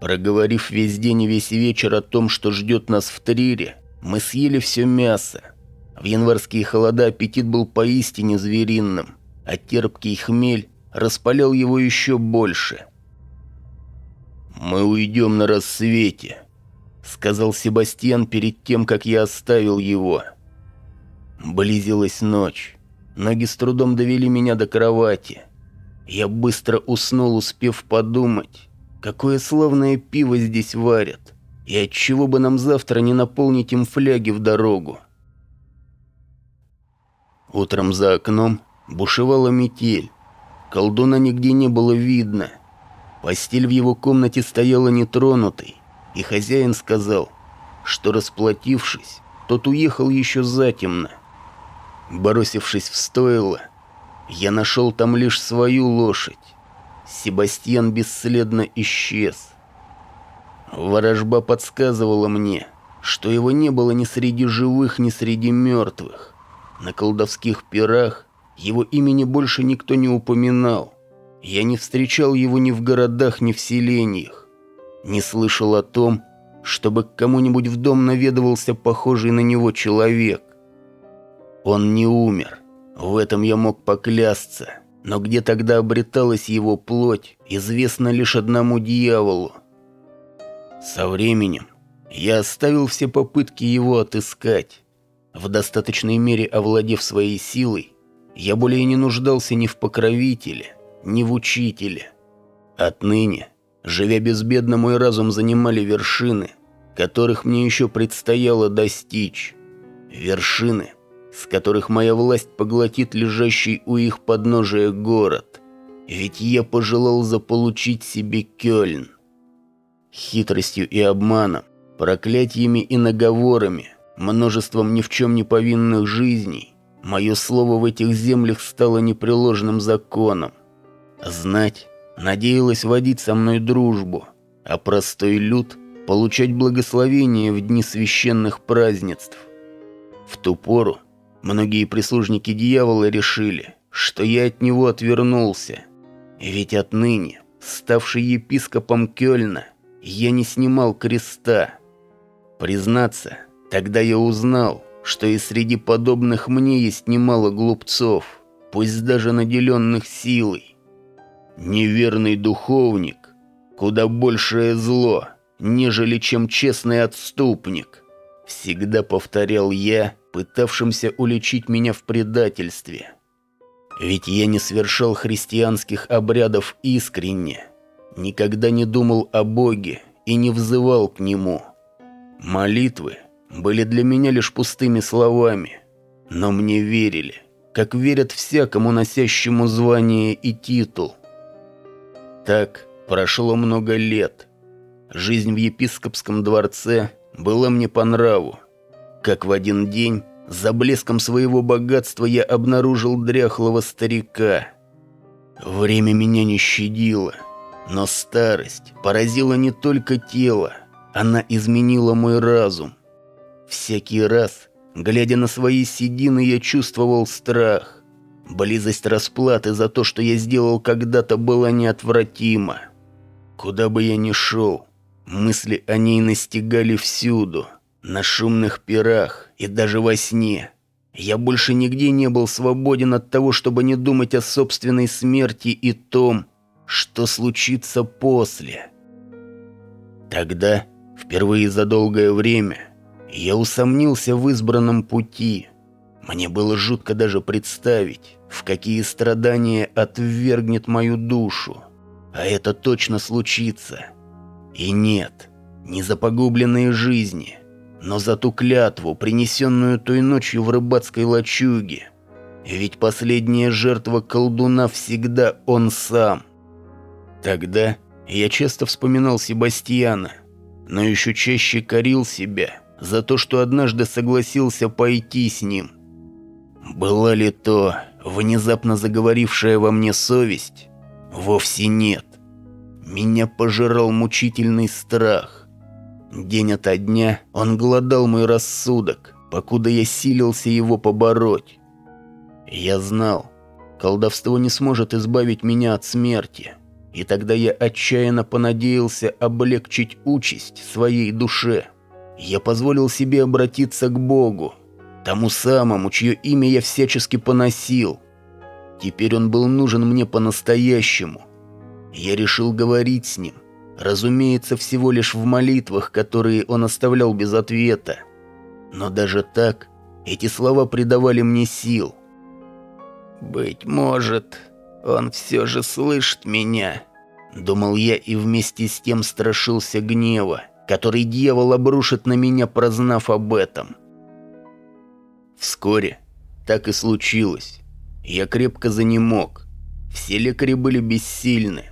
Проговорив весь день и весь вечер о том, что ждет нас в Трире, мы съели все мясо. В январские холода аппетит был поистине звериным, а терпкий хмель распалял его еще больше. «Мы уйдем на рассвете», — сказал Себастьян перед тем, как я оставил его. Близилась ночь. Ноги с трудом довели меня до кровати. Я быстро уснул, успев подумать, какое славное пиво здесь варят, и отчего бы нам завтра не наполнить им фляги в дорогу. Утром за окном бушевала метель. Колдуна нигде не было видно. Постель в его комнате стояла нетронутой, и хозяин сказал, что расплатившись, тот уехал еще затемно. Бросившись в стойло, я нашел там лишь свою лошадь. Себастьян бесследно исчез. Ворожба подсказывала мне, что его не было ни среди живых, ни среди мертвых. На колдовских пирах его имени больше никто не упоминал. Я не встречал его ни в городах, ни в селениях. Не слышал о том, чтобы к кому-нибудь в дом наведывался похожий на него человек. Он не умер. В этом я мог поклясться. Но где тогда обреталась его плоть, известно лишь одному дьяволу. Со временем я оставил все попытки его отыскать. В достаточной мере овладев своей силой, я более не нуждался ни в покровителе, ни в учителе. Отныне, живя безбедно, мой разум занимали вершины, которых мне еще предстояло достичь. Вершины, с которых моя власть поглотит лежащий у их подножия город. Ведь я пожелал заполучить себе Кёльн. Хитростью и обманом, проклятиями и наговорами, множеством ни в чем не повинных жизней, мое слово в этих землях стало непреложным законом. Знать надеялась водить со мной дружбу, а простой люд получать благословение в дни священных празднеств. В ту пору Многие прислужники дьявола решили, что я от него отвернулся. Ведь отныне, ставший епископом Кёльна, я не снимал креста. Признаться, тогда я узнал, что и среди подобных мне есть немало глупцов, пусть даже наделенных силой. Неверный духовник – куда большее зло, нежели чем честный отступник. Всегда повторял я, пытавшимся уличить меня в предательстве. Ведь я не совершал христианских обрядов искренне, никогда не думал о Боге и не взывал к Нему. Молитвы были для меня лишь пустыми словами, но мне верили, как верят всякому носящему звание и титул. Так прошло много лет. Жизнь в епископском дворце была мне по нраву. Как в один день, за блеском своего богатства я обнаружил дряхлого старика. Время меня не щадило, но старость поразила не только тело, она изменила мой разум. Всякий раз, глядя на свои седины, я чувствовал страх. Близость расплаты за то, что я сделал когда-то, была неотвратима. Куда бы я ни шел, мысли о ней настигали всюду, на шумных пирах и даже во сне. Я больше нигде не был свободен от того, чтобы не думать о собственной смерти и том, что случится после. Тогда, впервые за долгое время, я усомнился в избранном пути. Мне было жутко даже представить, в какие страдания отвергнет мою душу. А это точно случится. И нет, не за погубленные жизни, но за ту клятву, принесенную той ночью в рыбацкой лачуге. Ведь последняя жертва колдуна всегда он сам. Тогда я часто вспоминал Себастьяна, но еще чаще корил себя – за то, что однажды согласился пойти с ним. Была ли то внезапно заговорившая во мне совесть? Вовсе нет. Меня пожирал мучительный страх. День ото дня он голодал мой рассудок, покуда я силился его побороть. Я знал, колдовство не сможет избавить меня от смерти, и тогда я отчаянно понадеялся облегчить участь своей душе я позволил себе обратиться к Богу, тому самому, чье имя я всячески поносил. Теперь он был нужен мне по-настоящему. Я решил говорить с ним, разумеется, всего лишь в молитвах, которые он оставлял без ответа. Но даже так эти слова придавали мне сил. «Быть может, он все же слышит меня», — думал я и вместе с тем страшился гнева который дьявол обрушит на меня, прознав об этом. Вскоре так и случилось. Я крепко занемог. Все лекари были бессильны.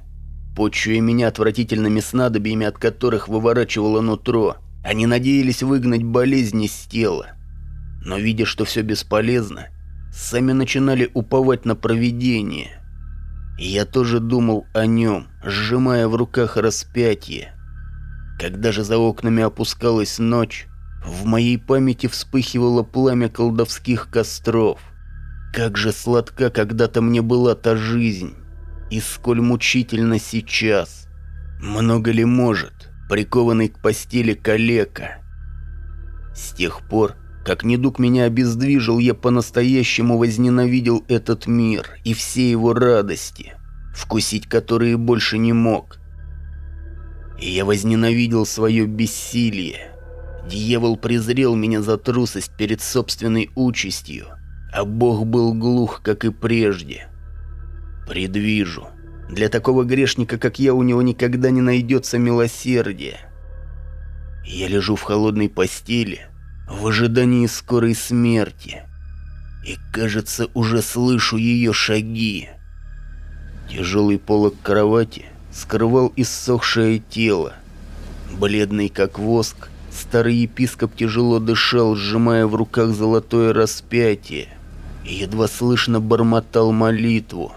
Почуя меня отвратительными снадобьями, от которых выворачивало нутро, они надеялись выгнать болезни с тела. Но видя, что все бесполезно, сами начинали уповать на провидение. Я тоже думал о нем, сжимая в руках распятие. Когда же за окнами опускалась ночь, в моей памяти вспыхивало пламя колдовских костров. Как же сладка когда-то мне была та жизнь, и сколь мучительно сейчас. Много ли может, прикованный к постели калека? С тех пор, как недуг меня обездвижил, я по-настоящему возненавидел этот мир и все его радости, вкусить которые больше не мог и я возненавидел свое бессилие. Дьявол презрел меня за трусость перед собственной участью, а Бог был глух, как и прежде. Предвижу, для такого грешника, как я, у него никогда не найдется милосердия. Я лежу в холодной постели, в ожидании скорой смерти, и, кажется, уже слышу ее шаги. Тяжелый полог кровати скрывал иссохшее тело. Бледный как воск, старый епископ тяжело дышал, сжимая в руках золотое распятие, и едва слышно бормотал молитву.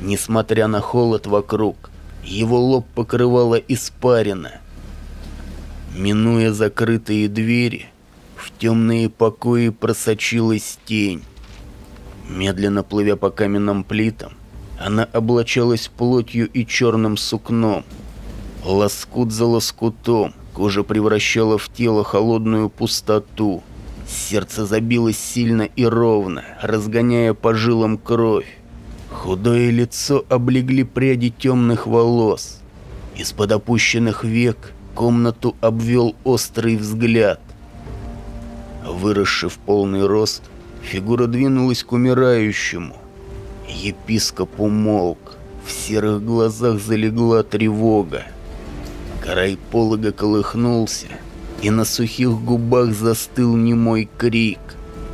Несмотря на холод вокруг, его лоб покрывало испарина. Минуя закрытые двери, в темные покои просочилась тень. Медленно плывя по каменным плитам, она облачалась плотью и черным сукном. Лоскут за лоскутом кожа превращала в тело холодную пустоту. Сердце забилось сильно и ровно, разгоняя по жилам кровь. Худое лицо облегли пряди темных волос. Из-под опущенных век Комнату обвел острый взгляд. Выросший в полный рост, фигура двинулась к умирающему. Епископ умолк. В серых глазах залегла тревога. Край полога колыхнулся, и на сухих губах застыл немой крик.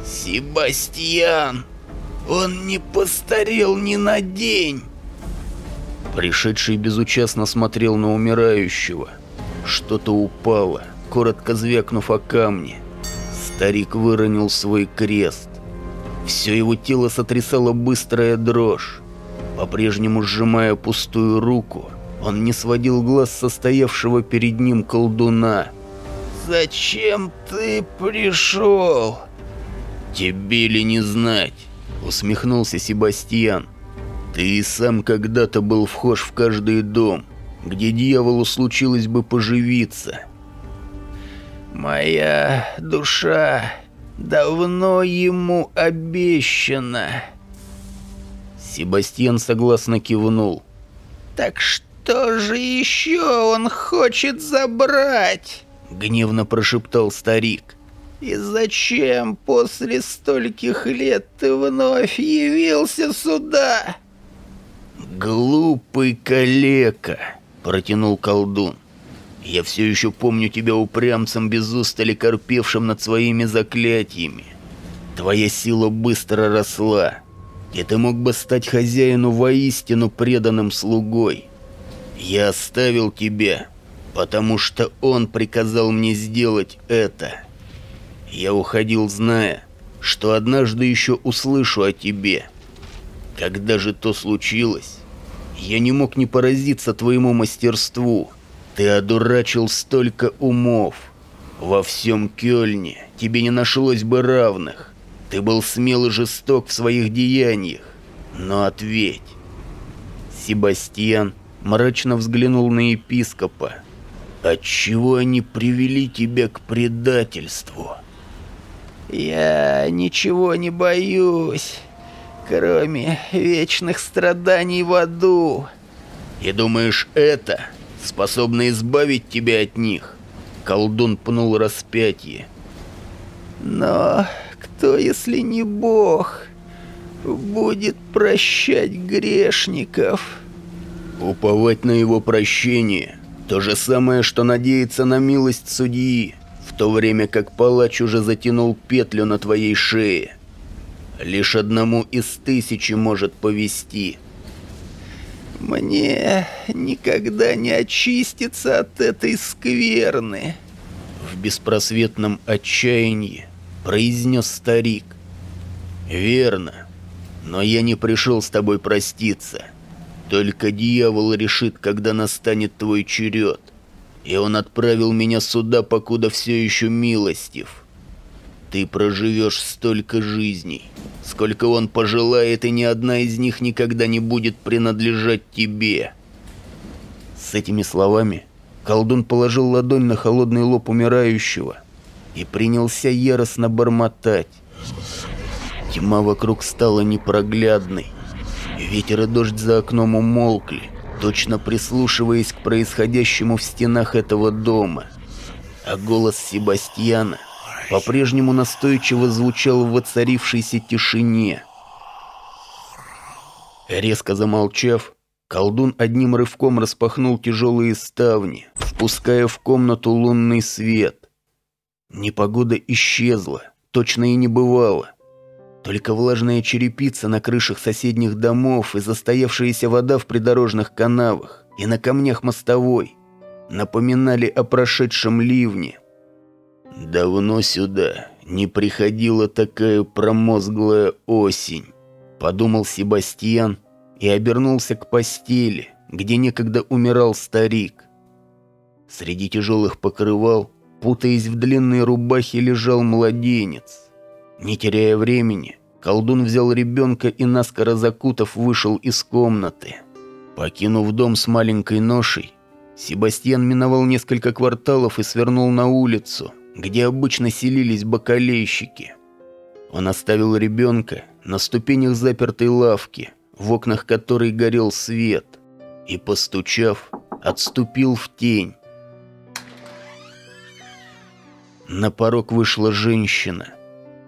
«Себастьян! Он не постарел ни на день!» Пришедший безучастно смотрел на умирающего. Что-то упало, коротко звякнув о камни. Старик выронил свой крест. Все его тело сотрясало быстрая дрожь. По-прежнему сжимая пустую руку, он не сводил глаз состоявшего перед ним колдуна. «Зачем ты пришел?» «Тебе ли не знать?» — усмехнулся Себастьян. «Ты и сам когда-то был вхож в каждый дом, где дьяволу случилось бы поживиться». «Моя душа давно ему обещана». Себастьян согласно кивнул. «Так что же еще он хочет забрать?» Гневно прошептал старик. «И зачем после стольких лет ты вновь явился сюда?» «Глупый калека!» — протянул колдун. «Я все еще помню тебя упрямцем без устали корпевшим над своими заклятиями. Твоя сила быстро росла, и ты мог бы стать хозяину воистину преданным слугой. Я оставил тебя, потому что он приказал мне сделать это. Я уходил, зная, что однажды еще услышу о тебе. Когда же то случилось, я не мог не поразиться твоему мастерству. Ты одурачил столько умов. Во всем Кёльне тебе не нашлось бы равных. Ты был смел и жесток в своих деяниях. Но ответь. Себастьян мрачно взглянул на епископа. Отчего они привели тебя к предательству? Я ничего не боюсь, кроме вечных страданий в аду. И думаешь, это способно избавить тебя от них? Колдун пнул распятие. Но кто, если не Бог, будет прощать грешников? Уповать на его прощение – то же самое, что надеяться на милость судьи, в то время как палач уже затянул петлю на твоей шее. Лишь одному из тысячи может повести. Мне никогда не очиститься от этой скверны. В беспросветном отчаянии произнес старик. «Верно, но я не пришел с тобой проститься. Только дьявол решит, когда настанет твой черед. И он отправил меня сюда, покуда все еще милостив. Ты проживешь столько жизней, сколько он пожелает, и ни одна из них никогда не будет принадлежать тебе». С этими словами колдун положил ладонь на холодный лоб умирающего – и принялся яростно бормотать. Тьма вокруг стала непроглядной. Ветер и дождь за окном умолкли, точно прислушиваясь к происходящему в стенах этого дома. А голос Себастьяна по-прежнему настойчиво звучал в воцарившейся тишине. Резко замолчав, колдун одним рывком распахнул тяжелые ставни, впуская в комнату лунный свет. Непогода исчезла, точно и не бывало. Только влажная черепица на крышах соседних домов и застоявшаяся вода в придорожных канавах и на камнях мостовой напоминали о прошедшем ливне. «Давно сюда не приходила такая промозглая осень», — подумал Себастьян и обернулся к постели, где некогда умирал старик. Среди тяжелых покрывал Путаясь в длинной рубахе, лежал младенец. Не теряя времени, колдун взял ребенка и, наскоро закутав, вышел из комнаты. Покинув дом с маленькой ношей, Себастьян миновал несколько кварталов и свернул на улицу, где обычно селились бакалейщики. Он оставил ребенка на ступенях запертой лавки, в окнах которой горел свет, и, постучав, отступил в тень, На порог вышла женщина.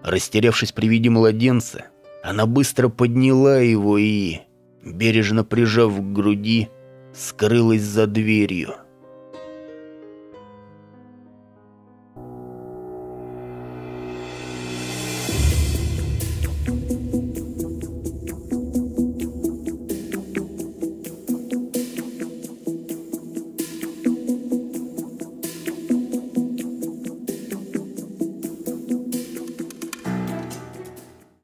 Растерявшись при виде младенца, она быстро подняла его и, бережно прижав к груди, скрылась за дверью.